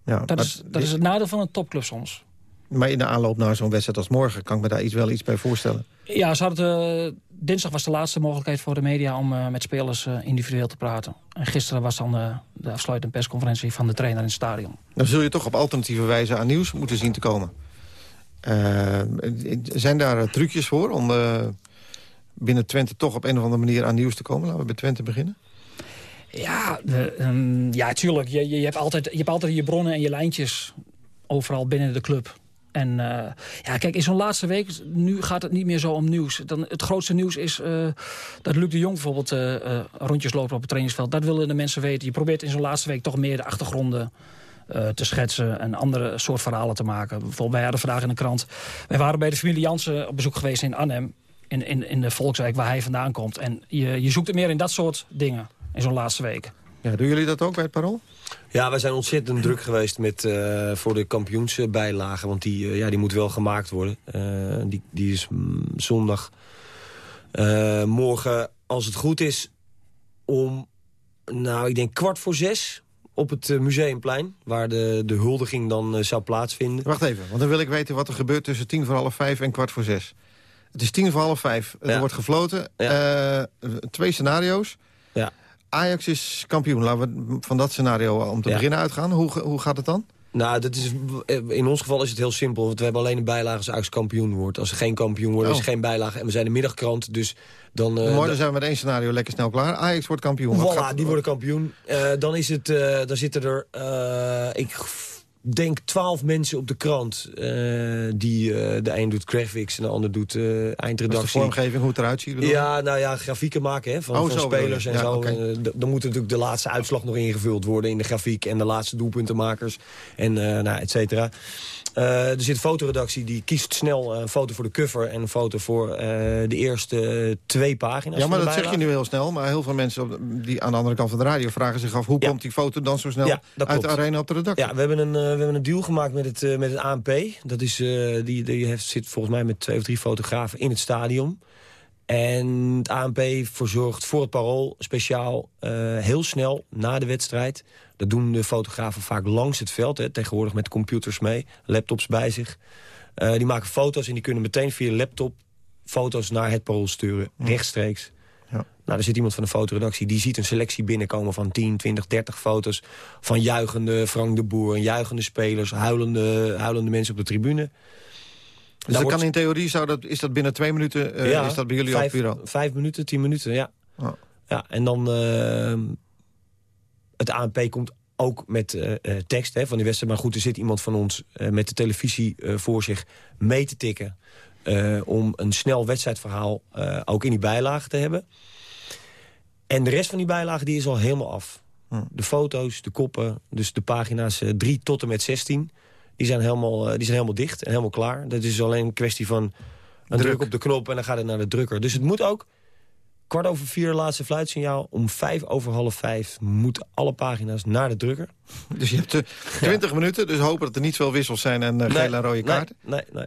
Ja, Dat is, dat is het nadeel van een topclub soms. maar in de aanloop naar zo'n wedstrijd als morgen... kan ik me daar iets, wel iets bij voorstellen. Ja, ze hadden, dinsdag was de laatste mogelijkheid voor de media om met spelers individueel te praten. En gisteren was dan eh, de afsluitende persconferentie van de trainer in het stadion. Dan zul je toch op alternatieve wijze aan nieuws moeten zien te komen. Eh, zijn daar eh, trucjes voor om binnen Twente toch op een of andere manier aan nieuws te komen? Laten we bij Twente beginnen. Ja, de, ehm, ja tuurlijk. Je, je, je hebt altijd, je hebt altijd je bronnen en je lijntjes overal binnen de club. En eh, ja, kijk, in zo'n laatste week, nu gaat het niet meer zo om nieuws. Dan, het grootste nieuws is eh, dat Luc de Jong bijvoorbeeld eh, rondjes loopt op het trainingsveld. Dat willen de mensen weten. Je probeert in zo'n laatste week toch meer de achtergronden te schetsen... en andere soort verhalen te maken. Bijvoorbeeld, wij hadden vandaag in de krant... wij waren bij de familie Jansen op bezoek geweest in Arnhem... in, in, in de Volkswijk waar hij vandaan komt. En je, je zoekt het meer in dat soort dingen in zo'n laatste week. Ja, doen jullie dat ook bij het Parool? Ja, wij zijn ontzettend druk geweest met, eh, voor de kampioensbijlagen. Want die, eh, ja, die moet wel gemaakt worden. Eh, die, die is mm, zondag. Morgen, als het goed is, om, nou, ik denk kwart voor zes op het Museumplein. Waar de, de huldiging dan zou plaatsvinden. Wacht even, want dan wil ik weten wat er gebeurt tussen tien voor half vijf en kwart voor zes. Het is tien voor half vijf. Er Ja. wordt gefloten. Twee scenario's. Ja. Ajax is kampioen. Laten we van dat scenario om te Ja. beginnen uitgaan. Hoe, hoe gaat het dan? Nou, dat is, in ons geval is het heel simpel. Want we hebben alleen een bijlage als Ajax kampioen wordt. Als ze geen kampioen worden, Oh. is er geen bijlage. En we zijn de middagkrant, dus dan... eh, Mooi, dan- zijn we met één scenario lekker snel klaar. Ajax wordt kampioen. Voilà, gaat- die worden kampioen. Eh, dan, is het, eh, dan zitten er, eh, ik denk, twaalf mensen op de krant. eh, die, eh, de een doet graphics en de ander doet eh, Dat is de eindredactie. vormgeving, hoe het eruit ziet. Ja, nou ja, grafieken maken hè, van, Oh, van zo spelers en Ja, zo. En, dan moet natuurlijk de laatste uitslag nog ingevuld worden in de grafiek... en de laatste doelpuntenmakers en uh, nou, et cetera. Eh, er zit een fotoredactie die kiest snel een foto voor de cover... en een foto voor eh, de eerste twee pagina's Ja, maar dat zeg je nu heel snel. Maar heel veel mensen op- die aan de andere kant van de radio vragen zich af... hoe Ja. komt die foto dan zo snel Ja, uit de arena op de redactie? Ja, we hebben een, eh, we hebben een deal gemaakt met het, eh, met het ANP. Dat is, eh, die, die heeft, zit volgens mij met twee of drie fotografen in het stadion. En het ANP verzorgt voor het parool speciaal eh, heel snel na de wedstrijd. Dat doen de fotografen vaak langs het veld. Hè, tegenwoordig met computers mee, laptops bij zich. Eh, die maken foto's en die kunnen meteen via laptop foto's naar het parool sturen. Rechtstreeks. Ja. Nou, er zit iemand van de fotoredactie die ziet een selectie binnenkomen van 10, 20, 30 foto's van juichende Frank de Boer, en juichende spelers, huilende, huilende mensen op de tribune. Dus dat wordt- kan in theorie, zou dat, is dat binnen twee minuten, eh, Ja, is dat bij jullie vijf, op het bureau? Vijf minuten, tien minuten, ja. Oh. ja en dan, eh, het ANP komt ook met eh, eh, tekst hè, van die wedstrijd. Maar goed, er zit iemand van ons met de televisie voor zich mee te tikken... om een snel wedstrijdverhaal ook in die bijlage te hebben. En de rest van die bijlage die is al helemaal af. Hm. De foto's, de koppen, dus de pagina's eh, 3 tot en met 16... Die zijn, helemaal, eh, die zijn helemaal dicht en helemaal klaar. Dat is alleen een kwestie van een Druk. druk op de knop en dan gaat het naar de drukker. Dus het moet ook kwart over vier laatste fluitsignaal. Om vijf over half vijf moeten alle pagina's naar de drukker. <laughs> Dus je hebt uh, 20 minuten, dus hopen dat er niet veel wissels zijn en uh, Nee, gele en rode kaarten. Nee, nee, nee.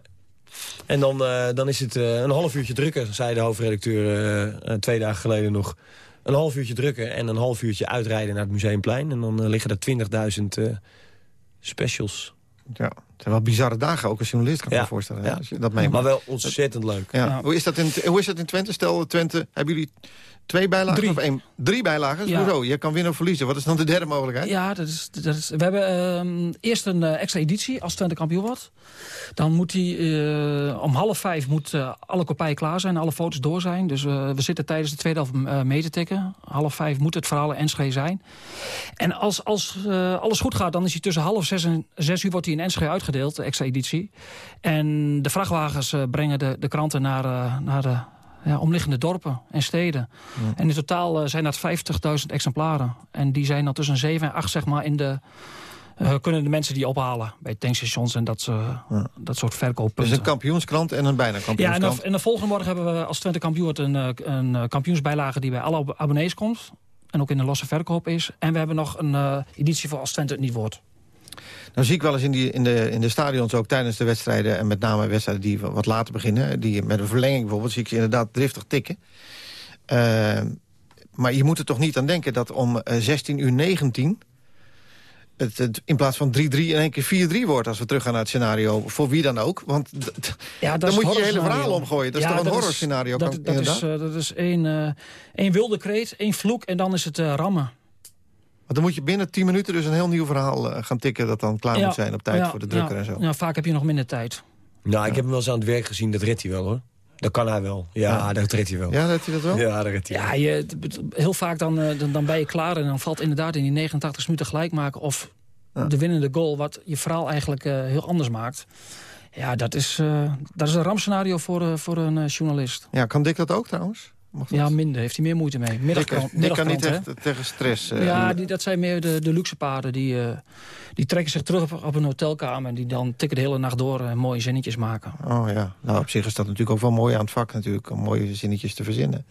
En dan, eh, dan is het eh, een half uurtje drukken, zei de hoofdredacteur eh, eh, twee dagen geleden nog. Een half uurtje drukken en een half uurtje uitrijden naar het Museumplein. En dan eh, liggen er 20.000 eh, specials. Ja, het zijn wel bizarre dagen, ook als journalist kan ik Ja, me voorstellen. ja. Als je dat meemaakt. Maar wel ontzettend leuk. Ja. Ja. Hoe, is dat in, hoe is dat in Twente? Stel Twente, hebben jullie twee bijlagen Drie. of één? Drie bijlagen? Ja. Hoezo? Je kan winnen of verliezen. Wat is dan de derde mogelijkheid? Ja, dat is, dat is, we hebben ehm, eerst een eh, extra editie als Twente kampioen wordt. Dan moet die eh, om half vijf moet, eh, alle kopieën klaar zijn, alle foto's door zijn. Dus we zitten tijdens de tweede helft mee te tikken. Half vijf moet het verhaal Enschede zijn. En als, als alles goed gaat, dan is hij tussen half zes en zes uur wordt hij in Enschede uitgedeeld, de extra editie. En de vrachtwagens brengen de, de kranten naar, naar de ja, omliggende dorpen en steden. En in totaal eh, zijn dat 50.000 exemplaren. En die zijn dan tussen 7 en 8 zeg maar, in de... eh, kunnen de mensen die ophalen bij tankstations en dat, soort- dat soort verkooppunten. Dus een kampioenskrant en een bijna Ja, en kampioenskrant. dan, en de volgende morgen hebben we als Twente kampioen een, eh, een kampioensbijlage die bij alle ab- abonnees komt. En ook in de losse verkoop is. En we hebben nog een editie voor als Twente het niet wordt. Nou zie ik wel eens in, die, in, de, in de stadions ook tijdens de wedstrijden... en met name wedstrijden die wat later beginnen... die met een verlenging bijvoorbeeld, zie ik ze inderdaad driftig tikken. Eh, maar je moet er toch niet aan denken dat om eh, 16 uur 19... Het, het in plaats van 3-3 in één keer 4-3 wordt... als we teruggaan naar het scenario, voor wie dan ook. Want Ja, dan moet je je hele verhaal omgooien. Dat is toch een horrorscenario, Dat, kan- dat, is, eh, dat is één, eh, één wilde kreet, één vloek en dan is het eh, rammen. Want dan moet je binnen 10 minuten dus een heel nieuw verhaal eh, gaan tikken... dat dan klaar Ja, moet zijn op tijd ja, voor de drukker ja, en zo. Ja, vaak heb je nog minder tijd. Nou, ik heb hem wel eens aan het werk gezien, dat redt hij wel hoor. Dat kan hij wel. Ja, Ja. dat redt hij wel. Ja, dat hij dat wel? Ja, dat redt hij Ja, wel. je, heel vaak dan, eh, dan, dan ben je klaar en dan valt inderdaad in die 89 minuten gelijk maken... of Ja. de winnende goal, wat je verhaal eigenlijk eh, heel anders maakt. Ja, dat is, eh, dat is een rampscenario voor, voor een eh, journalist. Ja, kan Dick dat ook trouwens? Mag dat? Ja, minder. Heeft hij meer moeite mee. Middagkrant, Dick kan niet echt tegen stress. hè? eh, Ja, die, dat zijn meer de, de luxe paarden. Die, eh, die trekken zich terug op, op een hotelkamer... en die dan tikken de hele nacht door en mooie zinnetjes maken. Oh ja, nou op zich is dat natuurlijk ook wel mooi aan het vak natuurlijk... om mooie zinnetjes te verzinnen.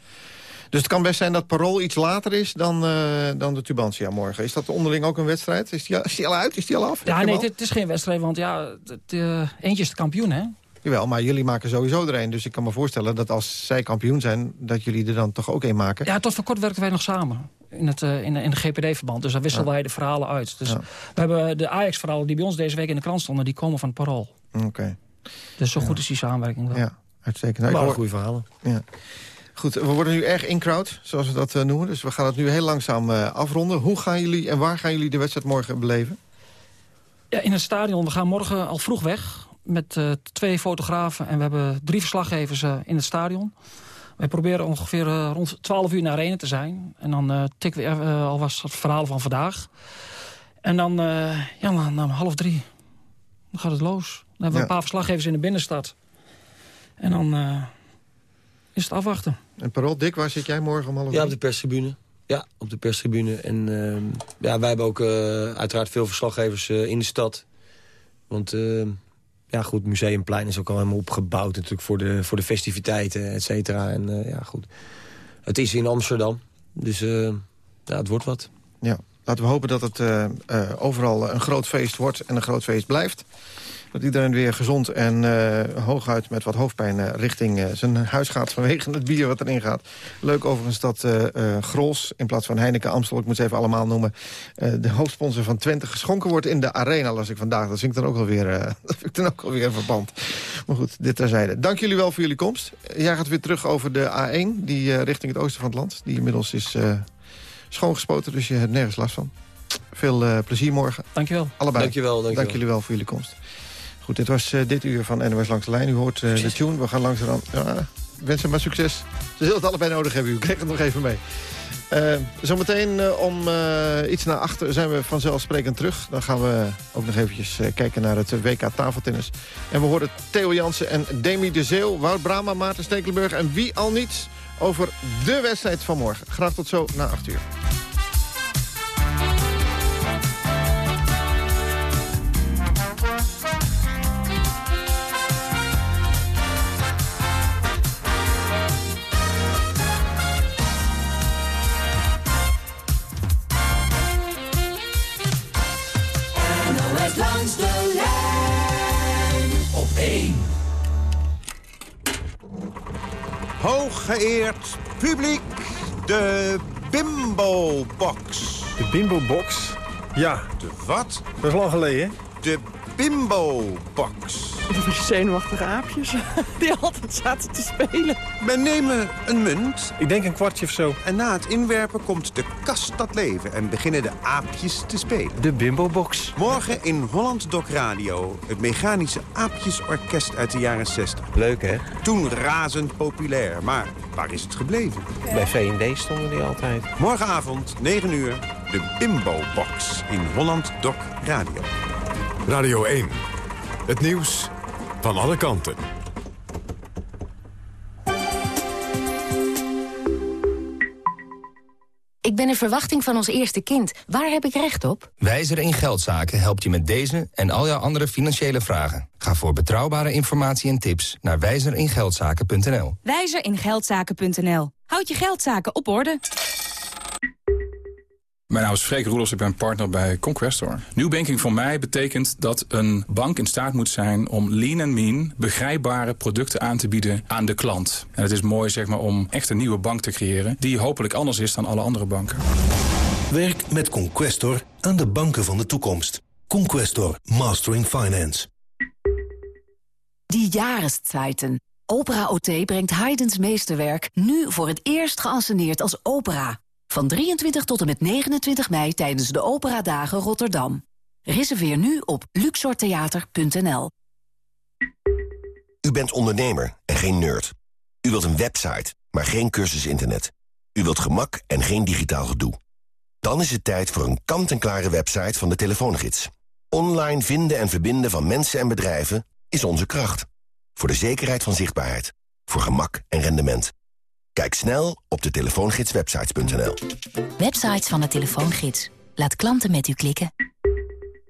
Dus het kan best zijn dat Parool iets later is dan, eh, dan de Tubantia morgen. Is dat onderling ook een wedstrijd? Is die, is die al uit? Is die al af? Ja, nee, het is geen wedstrijd, want ja, het, eh, eentje is de kampioen, hè? Jawel, maar jullie maken sowieso er een. Dus ik kan me voorstellen dat als zij kampioen zijn... dat jullie er dan toch ook een maken. Ja, tot voor kort werken wij nog samen. In het, eh, in, in de GPD-verband. Dus daar wisselen wij de verhalen uit. Dus Ja. we hebben de Ajax-verhalen die bij ons deze week in de krant stonden... die komen van het parool. Oké, Dus zo goed is die samenwerking wel. ja, uitstekend. Nou, ik Maar hoor- goede verhalen. Ja. Goed, we worden nu erg in-crowd, zoals we dat eh, noemen. Dus we gaan het nu heel langzaam eh, afronden. Hoe gaan jullie en waar gaan jullie de wedstrijd morgen beleven? Ja, in het stadion. We gaan morgen al vroeg weg met eh, twee fotografen. En we hebben drie verslaggevers eh, in het stadion. Wij proberen ongeveer eh, rond 12 uur in de arena te zijn. En dan eh, tikken we eh, alvast het verhaal van vandaag. En dan, eh, ja, dan, dan half drie. Dan gaat het los. Dan hebben we Ja. een paar verslaggevers in de binnenstad. En dan eh, is het afwachten. En Parol, Dick, waar zit jij morgen om half Ja, drie? op de perstribune. Ja, op de perstribune. En ehm, ja, wij hebben ook eh, uiteraard veel verslaggevers eh, in de stad. Want ehm, ja, goed, Museumplein is ook al helemaal opgebouwd natuurlijk voor de, voor de festiviteiten, et cetera. En eh, ja, goed. Het is in Amsterdam. Dus eh, ja, het wordt wat. Ja, laten we hopen dat het eh, overal een groot feest wordt en een groot feest blijft. Dat iedereen weer gezond en eh, hooguit met wat hoofdpijn eh, richting eh, zijn huis gaat vanwege het bier wat erin gaat. Leuk overigens dat eh eh, Grols in plaats van Heineken Amstel, ik moet ze even allemaal noemen, eh, de hoofdsponsor van Twente geschonken wordt in de arena, las ik vandaag. Dat vind ik dan ook alweer, eh <laughs> dat vind ik dan ook alweer verband. Maar goed, dit terzijde. Dank jullie wel voor jullie komst. Jij gaat weer terug over de A1, die eh, richting het oosten van het land, die inmiddels is eh, schoongespoten, dus je hebt nergens last van. Veel eh, plezier morgen. Dankjewel. Allebei. Dankjewel, dankjewel. Dank jullie wel voor jullie komst. Goed, dit was eh, dit uur van NOS Langs de Lijn. U hoort eh, de tune. We gaan langzaam... Ja, ik wens hem maar succes. Ze zullen het allebei nodig hebben. U krijgt het nog even mee. Eh, zometeen om iets naar achter zijn we vanzelfsprekend terug. Dan gaan we ook nog eventjes kijken naar het WK tafeltennis. En we horen Theo Jansen en Demi de Zeeuw... Wout Brama, Maarten Stekelenburg en wie al niet... over de wedstrijd van morgen. Graag tot zo na 8 uur. Hooggeëerd publiek, de Bimbo Box. De Bimbo Box? Ja. De wat? Dat is lang geleden, De Bimbo Box. Die zenuwachtige aapjes <laughs> die altijd zaten te spelen. We nemen een munt. Ik denk een kwartje of zo. En na het inwerpen komt de kast tot leven en beginnen de aapjes te spelen. De Bimbo Box. Morgen in Holland Doc Radio. Het mechanische aapjesorkest uit de jaren 60. Leuk, hè? Toen razend populair. Maar waar is het gebleven? Bij V&D stonden die altijd. Morgenavond, 9 uur, de Bimbo Box in Holland Doc Radio. Radio 1. Het nieuws van alle kanten. Ik ben in verwachting van ons eerste kind. Waar heb ik recht op? Wijzer in Geldzaken helpt je met deze en al jouw andere financiële vragen. Ga voor betrouwbare informatie en tips naar wijzeringeldzaken.nl. Wijzeringeldzaken.nl. Houd je geldzaken op orde. Mijn naam is Freek Roelofs, ik ben partner bij Conquestor. New banking voor mij betekent dat een bank in staat moet zijn om lean en mean begrijpbare producten aan te bieden aan de klant. En het is mooi zeg maar, om echt een nieuwe bank te creëren die hopelijk anders is dan alle andere banken. Werk met Conquestor aan de banken van de toekomst. Conquestor, Mastering Finance. Die Jahreszeiten. Opera OT brengt Haydn's meesterwerk nu voor het eerst geanceneerd als opera. Van 23 tot en met 29 mei tijdens de Operadagen Rotterdam. Reserveer nu op luxortheater.nl. U bent ondernemer en geen nerd. U wilt een website, maar geen cursus internet. U wilt gemak en geen digitaal gedoe. Dan is het tijd voor een kant-en-klare website van de Telefoongids. Online vinden en verbinden van mensen en bedrijven is onze kracht. Voor de zekerheid van zichtbaarheid. Voor gemak en rendement. Kijk snel op de telefoongidswebsites.nl. Websites van de Telefoongids. Laat klanten met u klikken.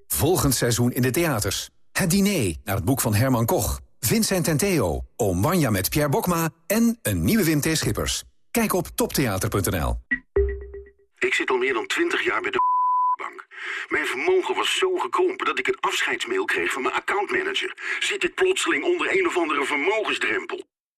Volgend seizoen in de theaters. Het diner naar het boek van Herman Koch. Vincent en Theo, Oom Wanja met Pierre Bokma en een nieuwe Wim T. Schippers. Kijk op toptheater.nl. Ik zit al meer dan 20 jaar bij de bank. Mijn vermogen was zo gekrompen dat ik een afscheidsmail kreeg van mijn accountmanager. Zit ik plotseling onder een of andere vermogensdrempel.